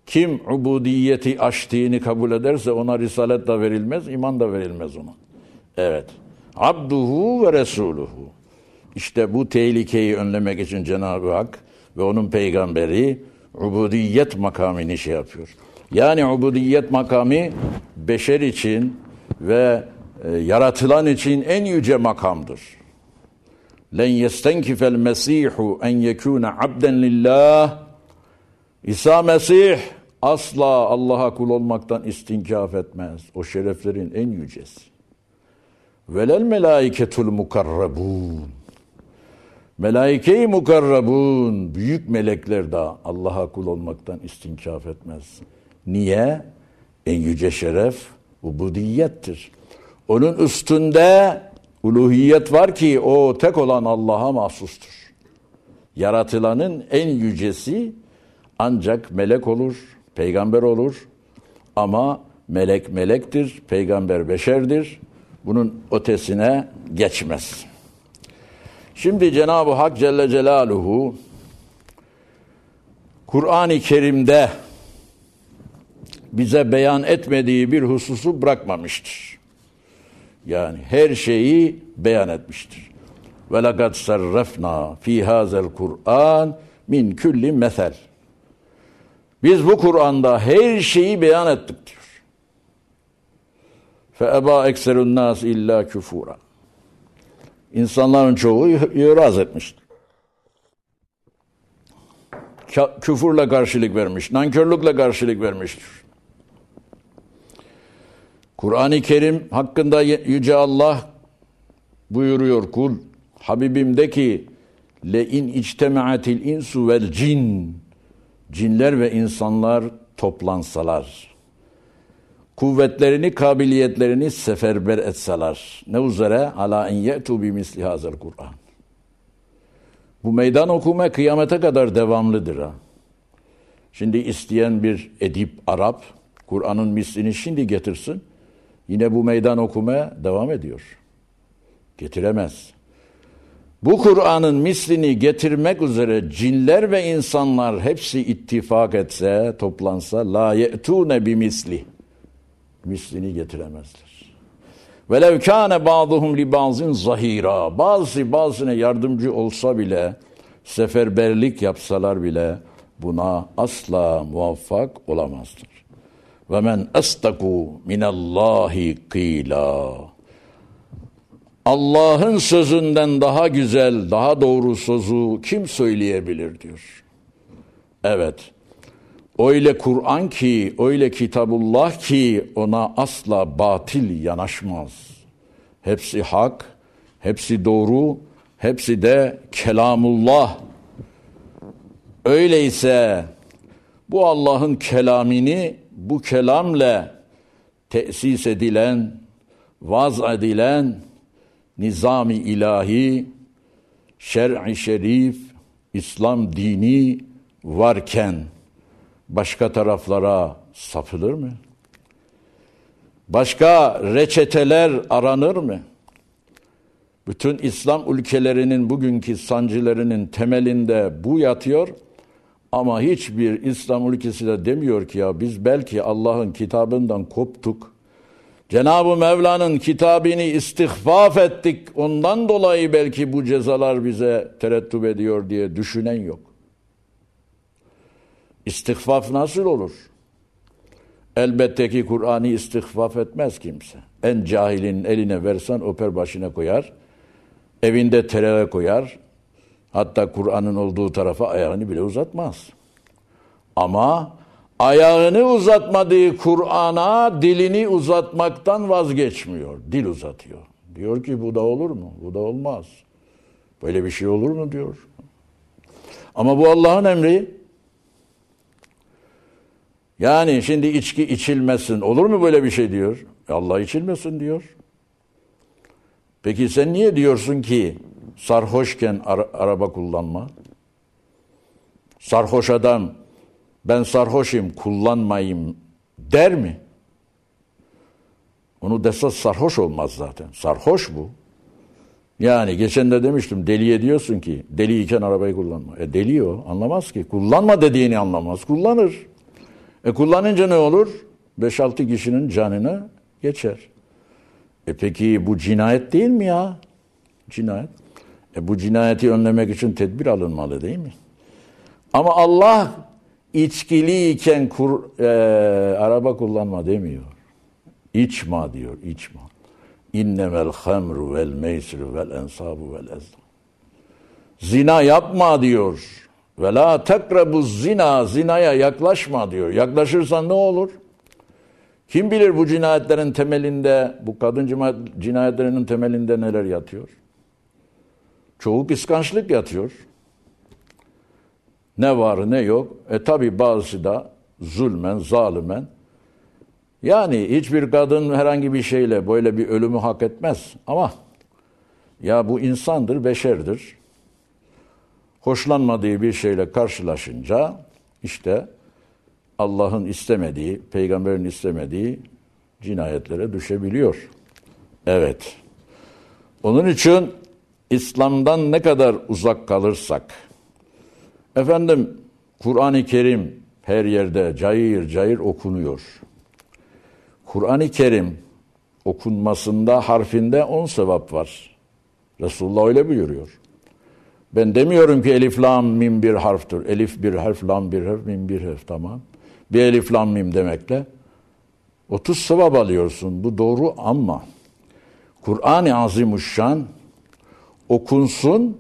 Kim ubudiyeti aştığını kabul ederse ona risalet de verilmez, iman da verilmez ona. Evet. Abduhu ve resuluhu. İşte bu tehlikeyi önlemek için Cenab-ı Hak ve onun peygamberi ubudiyet makamını şey yapıyor. Yani ubudiyet makamı beşer için ve e, yaratılan için en yüce makamdır. Len yestenkifel mesihu en yekune abden lillah İsa Mesih asla Allah'a kul olmaktan istinkaf etmez. O şereflerin en yücesi. Velel melaiketul mukarrabun. Melaike-i mukarrabun, büyük melekler de Allah'a kul olmaktan istinkaf etmez. Niye? En yüce şeref ubudiyettir. Onun üstünde uluhiyet var ki o tek olan Allah'a mahsustur. Yaratılanın en yücesi ancak melek olur, peygamber olur ama melek melektir, peygamber beşerdir. Bunun ötesine geçmez. Şimdi Cenab-ı Hak Celle Celaluhu Kur'an-ı Kerim'de bize beyan etmediği bir hususu bırakmamıştır. Yani her şeyi beyan etmiştir. Ve lekad sarrafna fi hazel Kur'an min kulli mesel. Biz bu Kur'an'da her şeyi beyan ettik diyor. Fe eba ekserun nas illa küfura. İnsanların çoğu iraz etmiştir. Küfürle karşılık vermiş, nankörlükle karşılık vermiştir. Kur'an-ı Kerim hakkında Yüce Allah buyuruyor kul Habibimdeki le in içtemaatil insu vel cin cinler ve insanlar toplansalar kuvvetlerini, kabiliyetlerini seferber etseler. Ne üzere? Ala en ye'tu bi hazır Kur'an. Bu meydan okuma kıyamete kadar devamlıdır ha. Şimdi isteyen bir edip Arap Kur'an'ın mislini şimdi getirsin. Yine bu meydan okuma devam ediyor. Getiremez. Bu Kur'an'ın mislini getirmek üzere cinler ve insanlar hepsi ittifak etse, toplansa la ye'tune bi misli mislini getiremezler. Velev kâne ba'duhum li ba'zin zahira. Bazı bazına yardımcı olsa bile, seferberlik yapsalar bile buna asla muvaffak olamazlar. Ve men estaku minallahi kıyla. Allah'ın sözünden daha güzel, daha doğru sözü kim söyleyebilir diyor. Evet. Öyle Kur'an ki, öyle kitabullah ki ona asla batil yanaşmaz. Hepsi hak, hepsi doğru, hepsi de kelamullah. Öyleyse bu Allah'ın kelamini bu kelamle tesis edilen, vaz edilen nizami ilahi, şer'i şerif, İslam dini varken başka taraflara sapılır mı? Başka reçeteler aranır mı? Bütün İslam ülkelerinin bugünkü sancılarının temelinde bu yatıyor. Ama hiçbir İslam ülkesi de demiyor ki ya biz belki Allah'ın kitabından koptuk. Cenab-ı Mevla'nın kitabını istihfaf ettik. Ondan dolayı belki bu cezalar bize terettüp ediyor diye düşünen yok. İstihfaf nasıl olur? Elbette ki Kur'an'ı istihfaf etmez kimse. En cahilin eline versen oper başına koyar. Evinde terere koyar. Hatta Kur'an'ın olduğu tarafa ayağını bile uzatmaz. Ama ayağını uzatmadığı Kur'an'a dilini uzatmaktan vazgeçmiyor. Dil uzatıyor. Diyor ki bu da olur mu? Bu da olmaz. Böyle bir şey olur mu diyor. Ama bu Allah'ın emri. Yani şimdi içki içilmesin. Olur mu böyle bir şey diyor. E Allah içilmesin diyor. Peki sen niye diyorsun ki sarhoşken ara- araba kullanma? Sarhoş adam ben sarhoşum kullanmayayım der mi? Onu dese sarhoş olmaz zaten. Sarhoş bu. Yani geçen de demiştim deliye diyorsun ki deliyken arabayı kullanma. E deli o anlamaz ki. Kullanma dediğini anlamaz. Kullanır. E kullanınca ne olur? 5-6 kişinin canını geçer. E peki bu cinayet değil mi ya? Cinayet. E bu cinayeti önlemek için tedbir alınmalı değil mi? Ama Allah içkiliyken kur, e, araba kullanma demiyor. İçma diyor, içma. İnnemel hamru vel meysru vel ensabu vel ezlam. Zina yapma diyor. Ve la tekrabu zina, zinaya yaklaşma diyor. Yaklaşırsan ne olur? Kim bilir bu cinayetlerin temelinde, bu kadın cinayetlerinin temelinde neler yatıyor? Çoğu kıskançlık yatıyor. Ne var ne yok. E tabi bazısı da zulmen, zalimen. Yani hiçbir kadın herhangi bir şeyle böyle bir ölümü hak etmez. Ama ya bu insandır, beşerdir. Hoşlanmadığı bir şeyle karşılaşınca işte Allah'ın istemediği, peygamberin istemediği cinayetlere düşebiliyor. Evet. Onun için İslam'dan ne kadar uzak kalırsak, efendim Kur'an-ı Kerim her yerde cayır cayır okunuyor. Kur'an-ı Kerim okunmasında harfinde on sevap var. Resulullah öyle buyuruyor. Ben demiyorum ki elif lam mim bir harftir. Elif bir harf, lam bir harf, mim bir harf tamam. Bir elif lam mim demekle 30 sevap alıyorsun. Bu doğru ama Kur'an-ı Azimuşşan okunsun,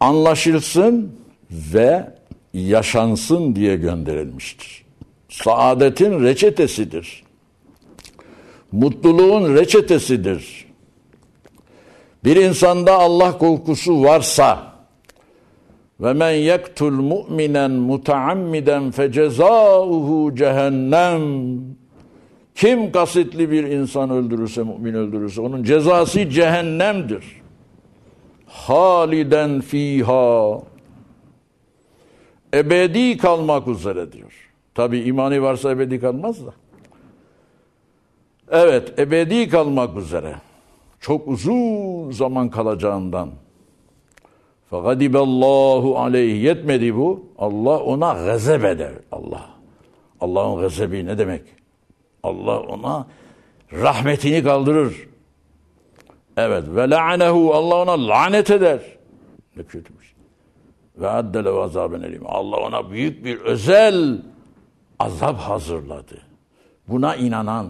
anlaşılsın ve yaşansın diye gönderilmiştir. Saadetin reçetesidir. Mutluluğun reçetesidir. Bir insanda Allah korkusu varsa ve men yektul mu'minen mutaammiden fecezauhu cehennem kim kasıtlı bir insan öldürürse, mümin öldürürse onun cezası cehennemdir. Haliden fiha ebedi kalmak üzere diyor. Tabi imanı varsa ebedi kalmaz da. Evet, ebedi kalmak üzere. Çok uzun zaman kalacağından. Allahu aleyhi yetmedi bu. Allah ona gazep eder. Allah. Allah'ın gazebi ne demek? Allah ona rahmetini kaldırır. Evet. Ve la'nehu Allah ona lanet eder. Ne kötümüş. Ve addele azaben elim. Allah ona büyük bir özel azap hazırladı. Buna inanan,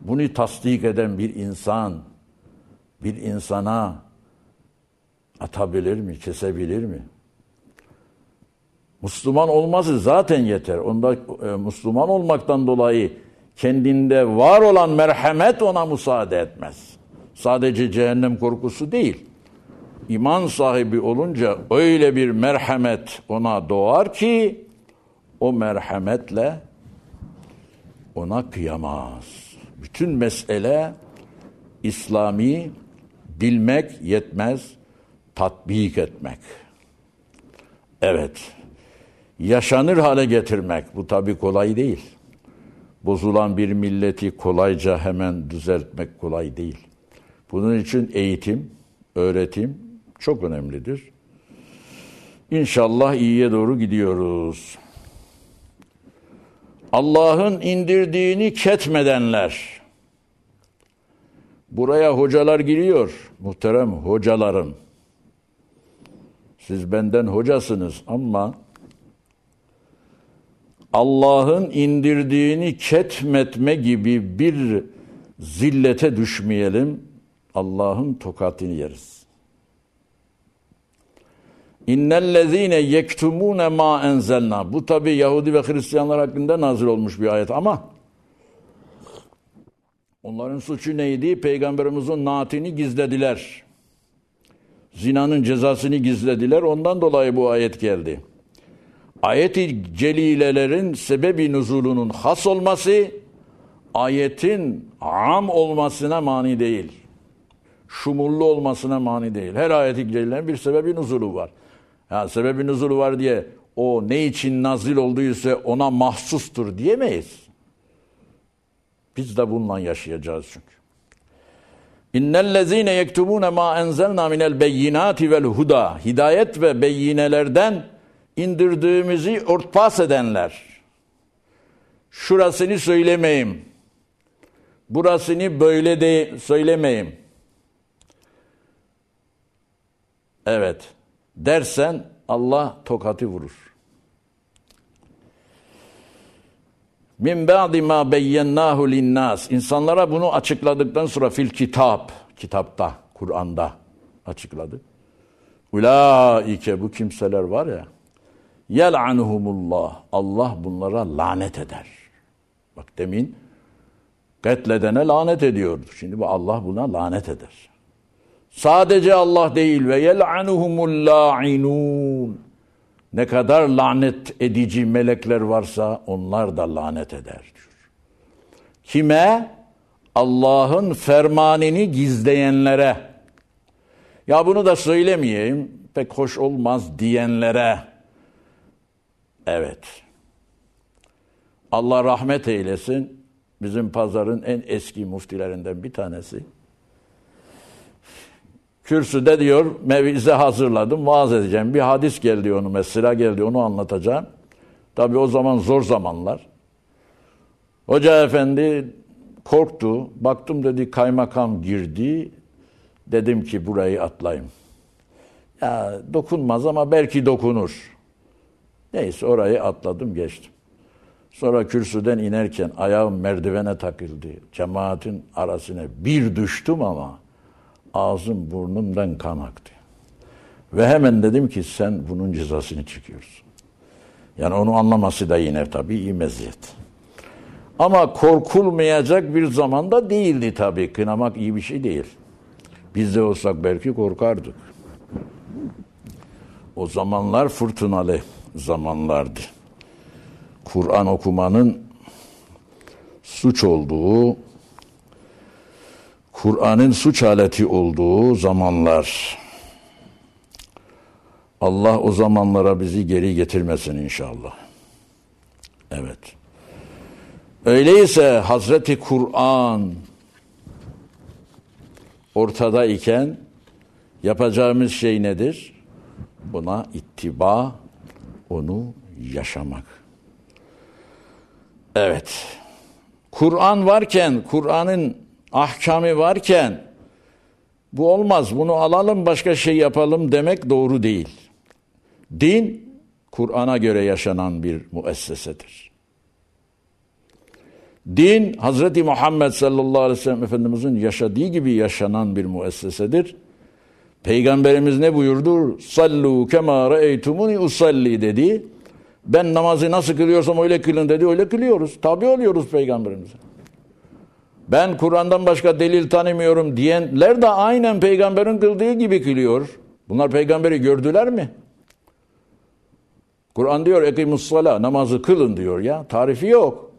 bunu tasdik eden bir insan, bir insana atabilir mi, kesebilir mi? Müslüman olması zaten yeter. Onda e, Müslüman olmaktan dolayı kendinde var olan merhamet ona müsaade etmez. Sadece cehennem korkusu değil. İman sahibi olunca öyle bir merhamet ona doğar ki o merhametle ona kıyamaz. Bütün mesele İslami bilmek yetmez, tatbik etmek. Evet, yaşanır hale getirmek bu tabi kolay değil. Bozulan bir milleti kolayca hemen düzeltmek kolay değil. Bunun için eğitim, öğretim çok önemlidir. İnşallah iyiye doğru gidiyoruz. Allah'ın indirdiğini ketmedenler. Buraya hocalar giriyor. Muhterem hocalarım. Siz benden hocasınız ama Allah'ın indirdiğini ketmetme gibi bir zillete düşmeyelim. Allah'ın tokatını yeriz. İnnellezîne yektumûne mâ enzelnâ. Bu tabi Yahudi ve Hristiyanlar hakkında nazil olmuş bir ayet ama onların suçu neydi? Peygamberimizin naatini gizlediler. Zinanın cezasını gizlediler. Ondan dolayı bu ayet geldi. Ayet-i celilelerin sebebi nuzulunun has olması ayetin am olmasına mani değil. Şumullu olmasına mani değil. Her ayet-i celilelerin bir sebebi nuzulu var. Ya sebebi nuzulu var diye o ne için nazil olduysa ona mahsustur diyemeyiz. Biz de bununla yaşayacağız çünkü. İnnellezîne yektumûne mâ enzelnâ minel beyinâti vel huda. Hidayet ve beyinelerden indirdiğimizi örtbas edenler. Şurasını söylemeyeyim. Burasını böyle de söylemeyeyim. Evet. Dersen Allah tokatı vurur. Min ba'di ma beyyennahu linnas. İnsanlara bunu açıkladıktan sonra fil kitap, kitapta, Kur'an'da açıkladı. Ulaike bu kimseler var ya yel'anuhumullah. Allah bunlara lanet eder. Bak demin katledene lanet ediyordu. Şimdi bu Allah buna lanet eder. Sadece Allah değil ve yel'anuhumul la'inun. Ne kadar lanet edici melekler varsa onlar da lanet eder diyor. Kime? Allah'ın fermanını gizleyenlere. Ya bunu da söylemeyeyim pek hoş olmaz diyenlere. Evet. Allah rahmet eylesin. Bizim pazarın en eski muftilerinden bir tanesi. Kürsüde diyor mevize hazırladım vaaz edeceğim. Bir hadis geldi onu mesela geldi onu anlatacağım. Tabi o zaman zor zamanlar. Hoca efendi korktu. Baktım dedi kaymakam girdi. Dedim ki burayı atlayayım. Ya dokunmaz ama belki dokunur. Neyse orayı atladım geçtim. Sonra kürsüden inerken ayağım merdivene takıldı. Cemaatin arasına bir düştüm ama ağzım burnumdan kan aktı. Ve hemen dedim ki sen bunun cezasını çıkıyorsun. Yani onu anlaması da yine tabii iyi meziyet. Ama korkulmayacak bir zamanda değildi tabii. Kınamak iyi bir şey değil. Biz de olsak belki korkardık. O zamanlar fırtınalı zamanlardı. Kur'an okumanın suç olduğu, Kur'an'ın suç aleti olduğu zamanlar. Allah o zamanlara bizi geri getirmesin inşallah. Evet. Öyleyse Hazreti Kur'an ortada iken yapacağımız şey nedir? Buna ittiba, onu yaşamak. Evet. Kur'an varken, Kur'an'ın ahkamı varken bu olmaz, bunu alalım başka şey yapalım demek doğru değil. Din, Kur'an'a göre yaşanan bir müessesedir. Din, Hazreti Muhammed sallallahu aleyhi ve sellem Efendimizin yaşadığı gibi yaşanan bir müessesedir. Peygamberimiz ne buyurdu? Sallu kema re'eytumuni usalli dedi. Ben namazı nasıl kılıyorsam öyle kılın dedi. Öyle kılıyoruz. Tabi oluyoruz peygamberimize. Ben Kur'an'dan başka delil tanımıyorum diyenler de aynen peygamberin kıldığı gibi kılıyor. Bunlar peygamberi gördüler mi? Kur'an diyor ekimus sala namazı kılın diyor ya. Tarifi yok.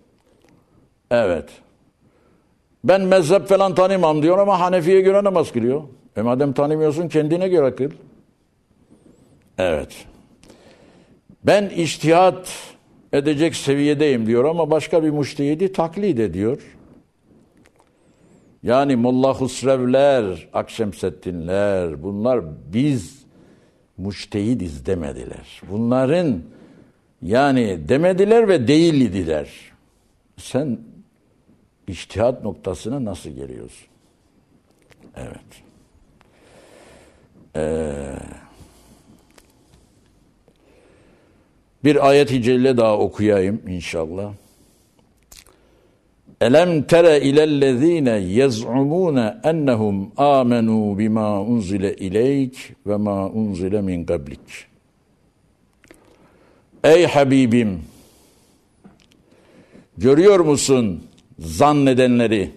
Evet. Ben mezhep falan tanımam diyor ama Hanefi'ye göre namaz kılıyor. E madem tanımıyorsun kendine göre kıl. Evet. Ben iştihat edecek seviyedeyim diyor ama başka bir müştehidi taklit ediyor. Yani Molla Husrevler, Akşemseddinler bunlar biz müştehidiz demediler. Bunların yani demediler ve değildiler. Sen iştihat noktasına nasıl geliyorsun? Evet. Ee, Bir ayet-i celle daha okuyayım inşallah. Elem tere ilellezine yez'umune ennehum amenu bima unzile ileyk ve ma unzile min qablik. Ey Habibim görüyor musun zannedenleri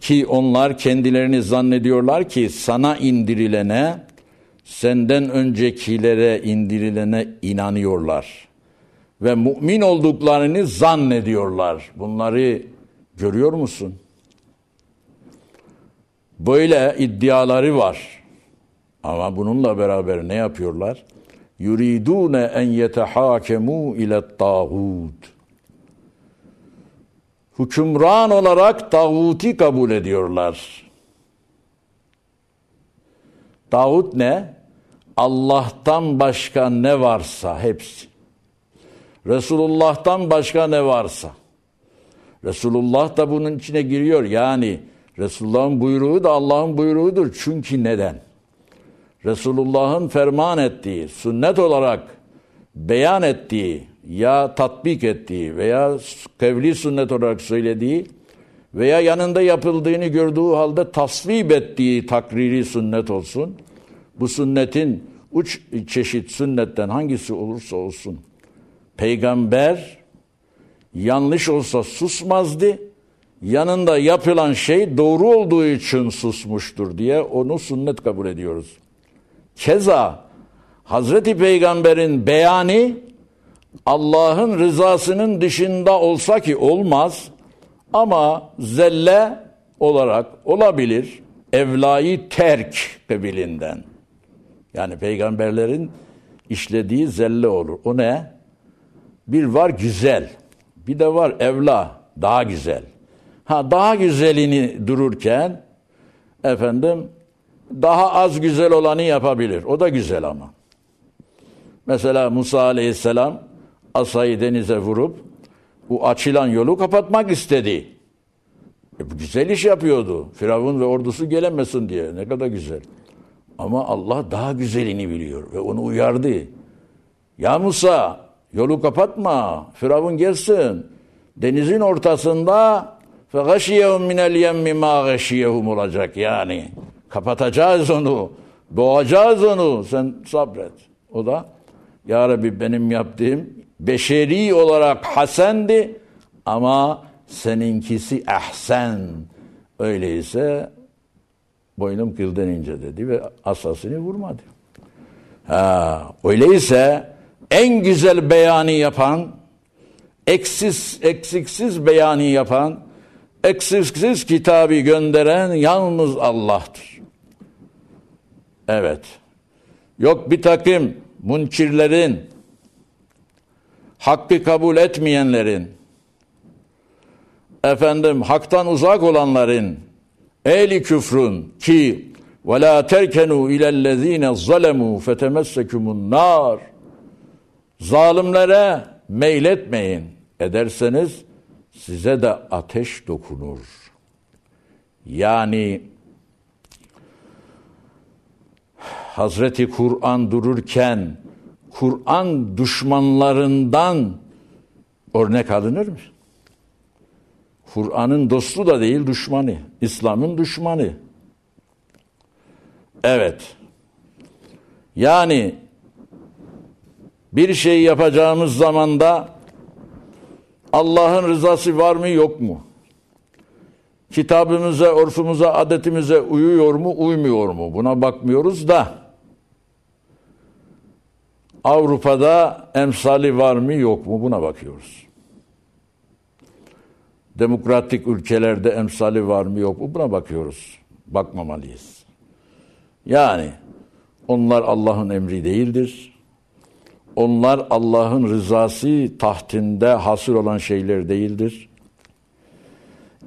ki onlar kendilerini zannediyorlar ki sana indirilene senden öncekilere indirilene inanıyorlar ve mümin olduklarını zannediyorlar. Bunları görüyor musun? Böyle iddiaları var. Ama bununla beraber ne yapıyorlar? Yuridune en yetehakemu ile tağut. Hükümran olarak tağuti kabul ediyorlar. Tağut ne? Allah'tan başka ne varsa hepsi. Resulullah'tan başka ne varsa. Resulullah da bunun içine giriyor. Yani Resulullah'ın buyruğu da Allah'ın buyruğudur. Çünkü neden? Resulullah'ın ferman ettiği, sünnet olarak beyan ettiği ya tatbik ettiği veya kevli sünnet olarak söylediği veya yanında yapıldığını gördüğü halde tasvip ettiği takriri sünnet olsun. Bu sünnetin uç çeşit sünnetten hangisi olursa olsun peygamber yanlış olsa susmazdı. Yanında yapılan şey doğru olduğu için susmuştur diye onu sünnet kabul ediyoruz. Keza Hazreti Peygamber'in beyanı Allah'ın rızasının dışında olsa ki olmaz ama zelle olarak olabilir. Evlayı terk kabilinden. Yani peygamberlerin işlediği zelle olur. O ne? Bir var güzel. Bir de var evla. Daha güzel. Ha daha güzelini dururken efendim daha az güzel olanı yapabilir. O da güzel ama. Mesela Musa aleyhisselam asayı denize vurup bu açılan yolu kapatmak istedi. E, bu güzel iş yapıyordu. Firavun ve ordusu gelemesin diye. Ne kadar güzel. Ama Allah daha güzelini biliyor ve onu uyardı. Ya Musa yolu kapatma. Firavun gelsin. Denizin ortasında فَغَشِيَهُمْ مِنَ الْيَمِّ مَا غَشِيَهُمْ olacak yani. Kapatacağız onu. Boğacağız onu. Sen sabret. O da Ya Rabbi benim yaptığım beşeri olarak hasendi ama seninkisi ahsen. Öyleyse boynum kıldan ince dedi ve asasını vurmadı. Ha, öyleyse en güzel beyanı yapan, eksiz, eksiksiz beyanı yapan, eksiksiz kitabı gönderen yalnız Allah'tır. Evet. Yok bir takım munkirlerin, hakkı kabul etmeyenlerin, efendim haktan uzak olanların, ehli küfrün ki ve la terkenu ilellezine zalemu fetemessekumun nar zalimlere meyletmeyin ederseniz size de ateş dokunur. Yani Hazreti Kur'an dururken Kur'an düşmanlarından örnek alınır mı? Kur'an'ın dostu da değil düşmanı. İslam'ın düşmanı. Evet. Yani bir şey yapacağımız zamanda Allah'ın rızası var mı yok mu? Kitabımıza, örfümüze, adetimize uyuyor mu, uymuyor mu? Buna bakmıyoruz da Avrupa'da emsali var mı yok mu buna bakıyoruz. Demokratik ülkelerde emsali var mı yok mu buna bakıyoruz. Bakmamalıyız. Yani onlar Allah'ın emri değildir. Onlar Allah'ın rızası tahtinde hasıl olan şeyler değildir.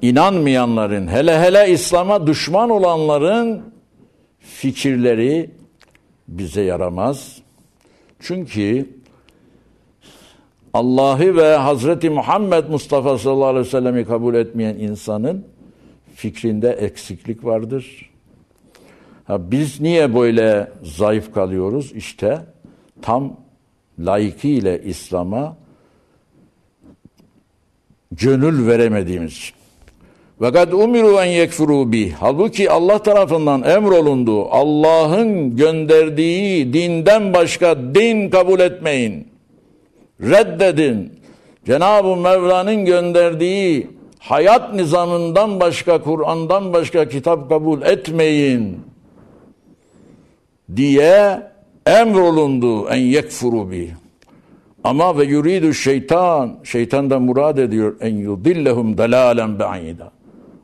İnanmayanların, hele hele İslam'a düşman olanların fikirleri bize yaramaz. Çünkü Allah'ı ve Hazreti Muhammed Mustafa sallallahu aleyhi ve sellem'i kabul etmeyen insanın fikrinde eksiklik vardır. Ha, biz niye böyle zayıf kalıyoruz? İşte tam layıkıyla İslam'a gönül veremediğimiz. Ve kad umiru en yekfuru bih. Halbuki Allah tarafından emrolundu. Allah'ın gönderdiği dinden başka din kabul etmeyin. Reddedin. Cenab-ı Mevla'nın gönderdiği hayat nizamından başka, Kur'an'dan başka kitap kabul etmeyin diye emrolundu en yekfuru bih. Ama ve yuridu şeytan, şeytan da murad ediyor en yudillehum delalen ba'ida.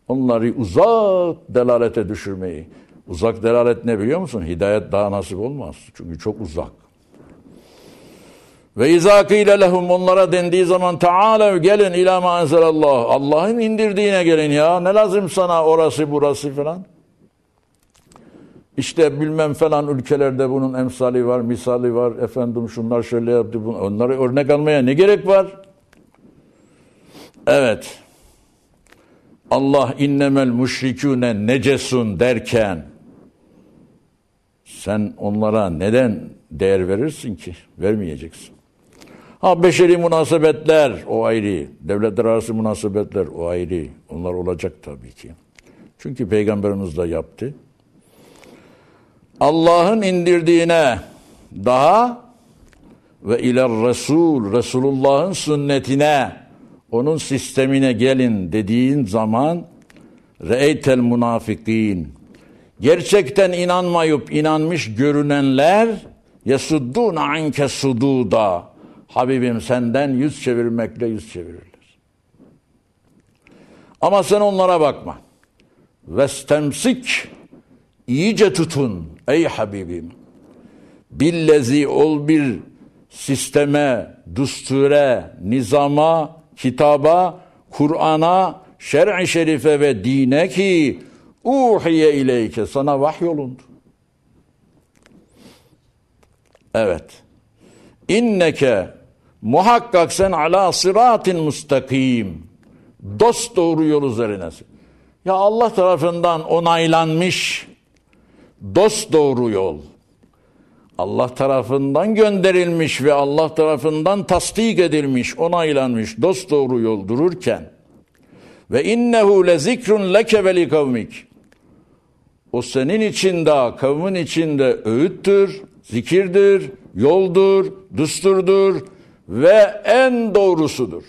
Onları uzak delalete düşürmeyi. Uzak delalet ne biliyor musun? Hidayet daha nasip olmaz. Çünkü çok uzak. Ve izâ lehum onlara dendiği zaman Teâlev gelin ilâ mâ enzelallah. Allah'ın indirdiğine gelin ya. Ne lazım sana orası burası falan. İşte bilmem falan ülkelerde bunun emsali var, misali var. Efendim şunlar şöyle yaptı. Bunu. Onları örnek almaya ne gerek var? Evet. Allah innemel müşrikûne necesun derken sen onlara neden değer verirsin ki? Vermeyeceksin. Ha beşeri münasebetler o ayrı. Devletler arası münasebetler o ayrı. Onlar olacak tabii ki. Çünkü peygamberimiz de yaptı. Allah'ın indirdiğine daha ve iler Resul, Resulullah'ın sünnetine, onun sistemine gelin dediğin zaman re'eytel munafikin gerçekten inanmayıp inanmış görünenler yesuddun anke sududa Habibim senden yüz çevirmekle yüz çevirirler. Ama sen onlara bakma. Vestemsik iyice tutun ey Habibim. Billezi ol bir sisteme, düsture, nizama, kitaba, Kur'an'a, şer'i şerife ve dine ki uhiye ileyke sana vahyolundu. Evet. İnneke muhakkak sen ala sıratin mustakim. Dost doğru yol üzerinesin. Ya Allah tarafından onaylanmış dost doğru yol. Allah tarafından gönderilmiş ve Allah tarafından tasdik edilmiş, onaylanmış dost doğru yol dururken ve innehu le zikrun leke ve li kavmik. O senin içinde, kavmin içinde öğüttür, zikirdir, yoldur, düsturdur ve en doğrusudur.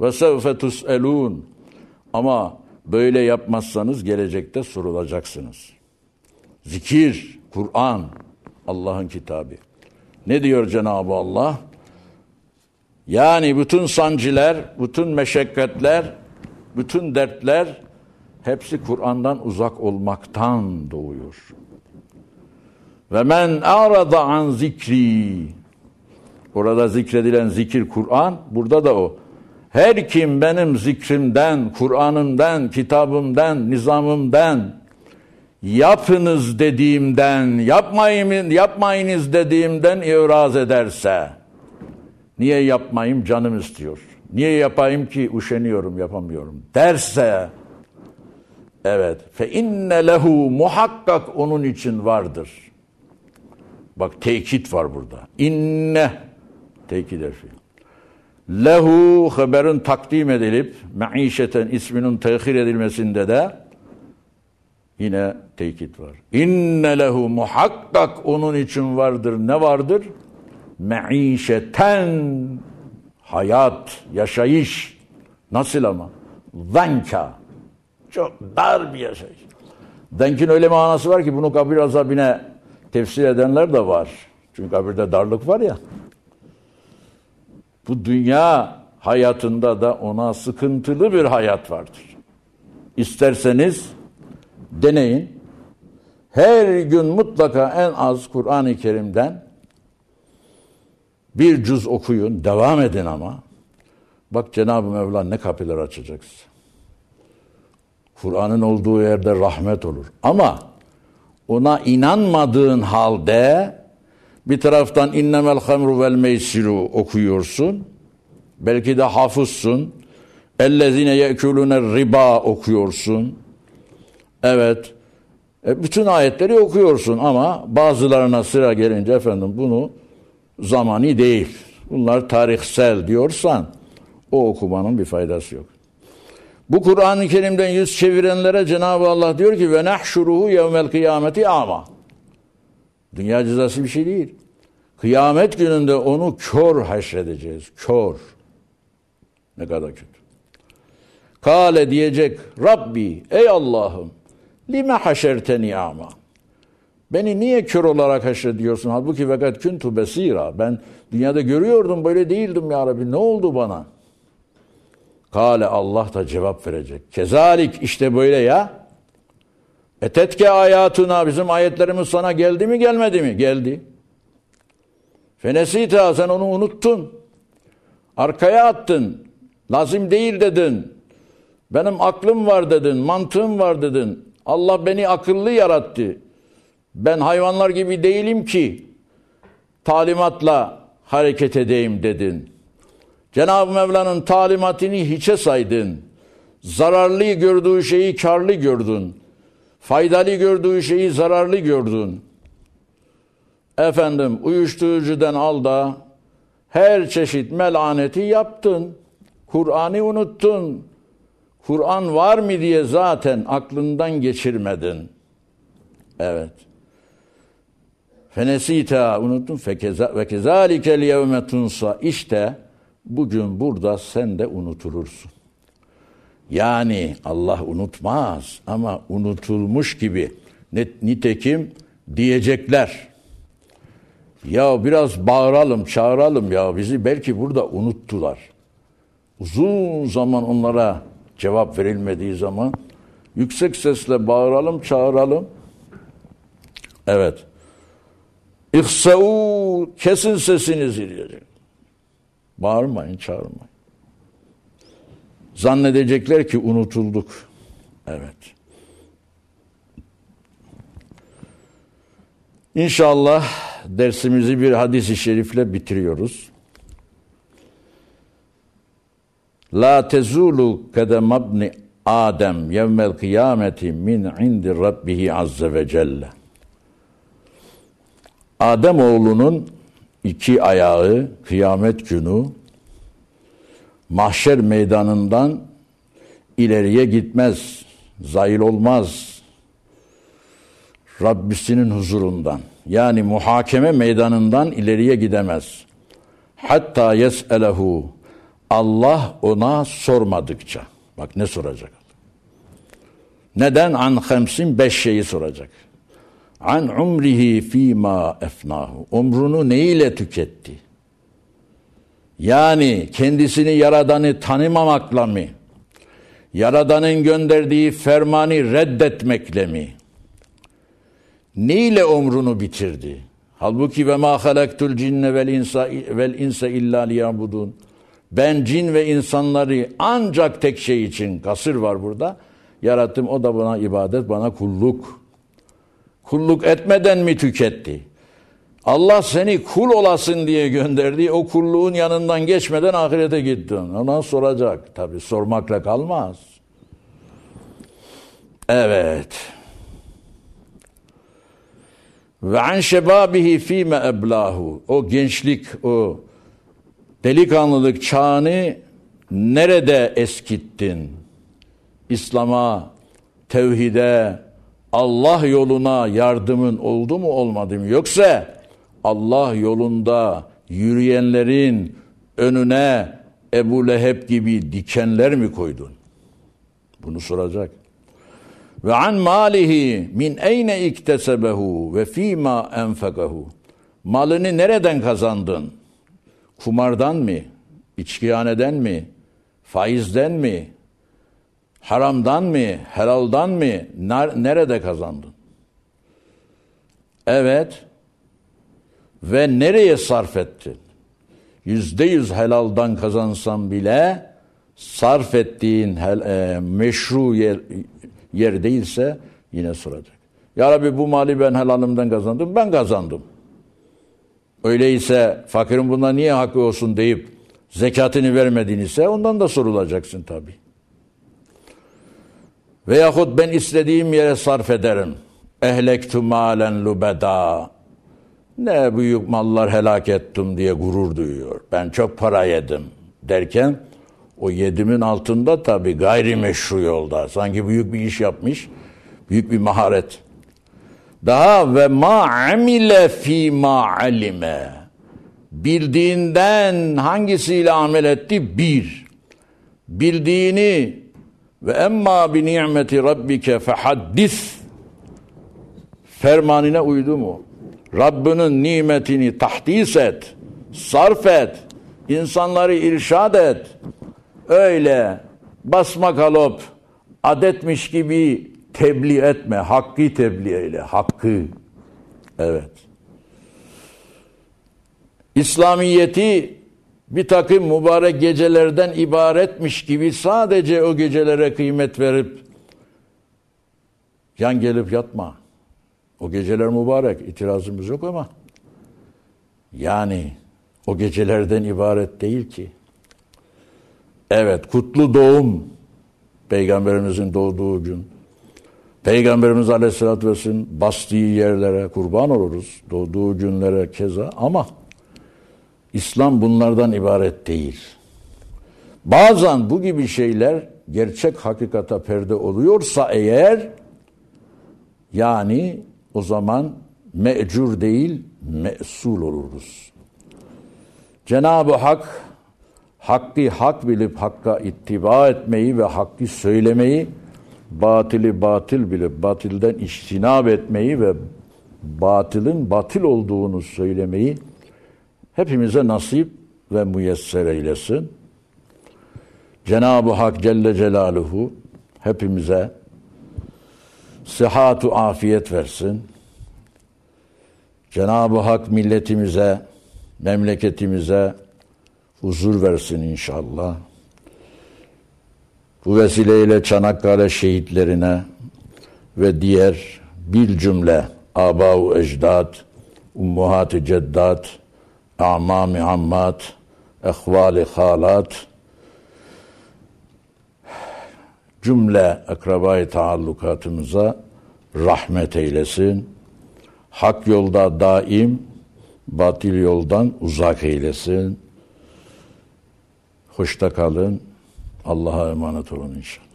Ve sevfe tus'elun. Ama böyle yapmazsanız gelecekte sorulacaksınız. Zikir, Kur'an, Allah'ın kitabı. Ne diyor Cenab-ı Allah? Yani bütün sancılar, bütün meşakkatler, bütün dertler hepsi Kur'an'dan uzak olmaktan doğuyor. Ve men arada an zikri. Orada zikredilen zikir Kur'an, burada da o. Her kim benim zikrimden, Kur'an'ımdan, kitabımdan, nizamımdan, yapınız dediğimden, yapmayın, yapmayınız dediğimden iraz ederse, niye yapmayayım canım istiyor. Niye yapayım ki üşeniyorum, yapamıyorum derse, evet, fe inne lehu muhakkak onun için vardır. Bak tekit var burada. İnne tekit harfi. Lehu haberin takdim edilip maişeten isminin tehir edilmesinde de yine tekit var. İnne lehu muhakkak onun için vardır. Ne vardır? Maişeten hayat, yaşayış. Nasıl ama? Zanka. Çok dar bir yaşayış. Denkin öyle manası var ki bunu kabir azabine tefsir edenler de var. Çünkü kabirde darlık var ya. Bu dünya hayatında da ona sıkıntılı bir hayat vardır. İsterseniz deneyin. Her gün mutlaka en az Kur'an-ı Kerim'den bir cüz okuyun, devam edin ama. Bak Cenab-ı Mevla ne kapılar açacak size. Kur'an'ın olduğu yerde rahmet olur. Ama ona inanmadığın halde bir taraftan innemel hamru vel meysiru okuyorsun. Belki de hafızsın. Ellezine yekulune riba okuyorsun. Evet. E, bütün ayetleri okuyorsun ama bazılarına sıra gelince efendim bunu zamani değil. Bunlar tarihsel diyorsan o okumanın bir faydası yok. Bu Kur'an-ı Kerim'den yüz çevirenlere Cenab-ı Allah diyor ki ve nahşuruhu yevmel kıyameti ama. Dünya cezası bir şey değil. Kıyamet gününde onu kör haşredeceğiz. Kör. Ne kadar kötü. Kale diyecek Rabbi ey Allah'ım lime haşerteni ama. Beni niye kör olarak haşrediyorsun? Halbuki fakat kuntu besira. Ben dünyada görüyordum böyle değildim ya Rabbi. Ne oldu bana? Kale Allah da cevap verecek. Kezalik işte böyle ya. Etetke ayatuna bizim ayetlerimiz sana geldi mi gelmedi mi? Geldi. Fenesita sen onu unuttun. Arkaya attın. Lazım değil dedin. Benim aklım var dedin, mantığım var dedin. Allah beni akıllı yarattı. Ben hayvanlar gibi değilim ki talimatla hareket edeyim dedin. Cenab-ı Mevla'nın talimatını hiçe saydın. Zararlı gördüğü şeyi karlı gördün. Faydalı gördüğü şeyi zararlı gördün. Efendim uyuşturucudan al da her çeşit melaneti yaptın. Kur'an'ı unuttun. Kur'an var mı diye zaten aklından geçirmedin. Evet. Fenesita unuttun ve kezalikel yevme tunsa işte bugün burada sen de unutulursun. Yani Allah unutmaz ama unutulmuş gibi nitekim diyecekler. Ya biraz bağıralım, çağıralım ya bizi belki burada unuttular. Uzun zaman onlara cevap verilmediği zaman yüksek sesle bağıralım, çağıralım. Evet. İhsa'u kesin sesinizi diyecek. Bağırmayın, çağırmayın. Zannedecekler ki unutulduk. Evet. İnşallah dersimizi bir hadis-i şerifle bitiriyoruz. La tezulu kadem abni Adem yevmel kıyameti min indi rabbihi azze ve celle. Adem oğlunun iki ayağı kıyamet günü mahşer meydanından ileriye gitmez, zayil olmaz. Rabbisinin huzurundan yani muhakeme meydanından ileriye gidemez. Hatta yes'elehu Allah ona sormadıkça. Bak ne soracak? Neden an hamsin beş şeyi soracak. An umrihi fîmâ efnahu. Umrunu neyle tüketti? Yani kendisini yaradanı tanımamakla mı? Yaradanın gönderdiği fermanı reddetmekle mi? Neyle umrunu bitirdi? Halbuki ve ma halaktul cinne vel insa vel insa illa liyabudun. Ben cin ve insanları ancak tek şey için kasır var burada. Yarattım o da bana ibadet, bana kulluk. Kulluk etmeden mi tüketti? Allah seni kul olasın diye gönderdi. O kulluğun yanından geçmeden ahirete gittin. Ona soracak. Tabi sormakla kalmaz. Evet. Ve an şebabihi fîme eblahu. O gençlik, o delikanlılık çağını nerede eskittin? İslam'a, tevhide, Allah yoluna yardımın oldu mu olmadı mı? Yoksa Allah yolunda yürüyenlerin önüne Ebu Leheb gibi dikenler mi koydun? Bunu soracak. Ve an malihi min eyne iktesebehu ve fîmâ enfekahu. Malını nereden kazandın? Kumardan mı? İçkihaneden mi? Faizden mi? Haramdan mı? Helaldan mı? Nerede kazandın? Evet. Ve nereye sarf ettin? Yüzde yüz helaldan kazansam bile sarf ettiğin hel, e, meşru yer, yer değilse yine soracak. Ya Rabbi bu mali ben helalımdan kazandım, ben kazandım. Öyleyse fakirin bunda niye hakkı olsun deyip zekatını vermedin ise ondan da sorulacaksın tabi. Veyahut ben istediğim yere sarf ederim. ehlektu malen lubeda ne büyük mallar helak ettim diye gurur duyuyor. Ben çok para yedim derken o yedimin altında tabi gayrimeşru yolda. Sanki büyük bir iş yapmış. Büyük bir maharet. Daha ve ma amile fi ma alime. Bildiğinden hangisiyle amel etti? Bir. Bildiğini ve emma bi nimeti rabbike fehaddis. Fermanine uydu mu? Rabbinin nimetini tahdis et, sarf et, insanları irşad et. Öyle basma kalop, adetmiş gibi tebliğ etme. Hakkı tebliğ eyle. Hakkı. Evet. İslamiyeti bir takım mübarek gecelerden ibaretmiş gibi sadece o gecelere kıymet verip yan gelip yatma. O geceler mübarek, itirazımız yok ama yani o gecelerden ibaret değil ki. Evet, kutlu doğum Peygamberimizin doğduğu gün. Peygamberimiz Aleyhisselatü Vesselam bastığı yerlere kurban oluruz. Doğduğu günlere keza ama İslam bunlardan ibaret değil. Bazen bu gibi şeyler gerçek hakikata perde oluyorsa eğer yani o zaman mecur değil mesul oluruz. Cenab-ı Hak hakkı hak bilip hakka ittiba etmeyi ve hakkı söylemeyi batili batıl bilip batilden iştinab etmeyi ve batılın batil olduğunu söylemeyi hepimize nasip ve müyesser eylesin. Cenab-ı Hak Celle Celaluhu hepimize sıhhatu afiyet versin. Cenab-ı Hak milletimize, memleketimize huzur versin inşallah. Bu vesileyle Çanakkale şehitlerine ve diğer bir cümle aba-u ecdad, ummuhat-ı ceddat, amam-ı ammat, ehval-i halat, cümle akrabayı taallukatımıza rahmet eylesin. Hak yolda daim, batil yoldan uzak eylesin. Hoşta kalın. Allah'a emanet olun inşallah.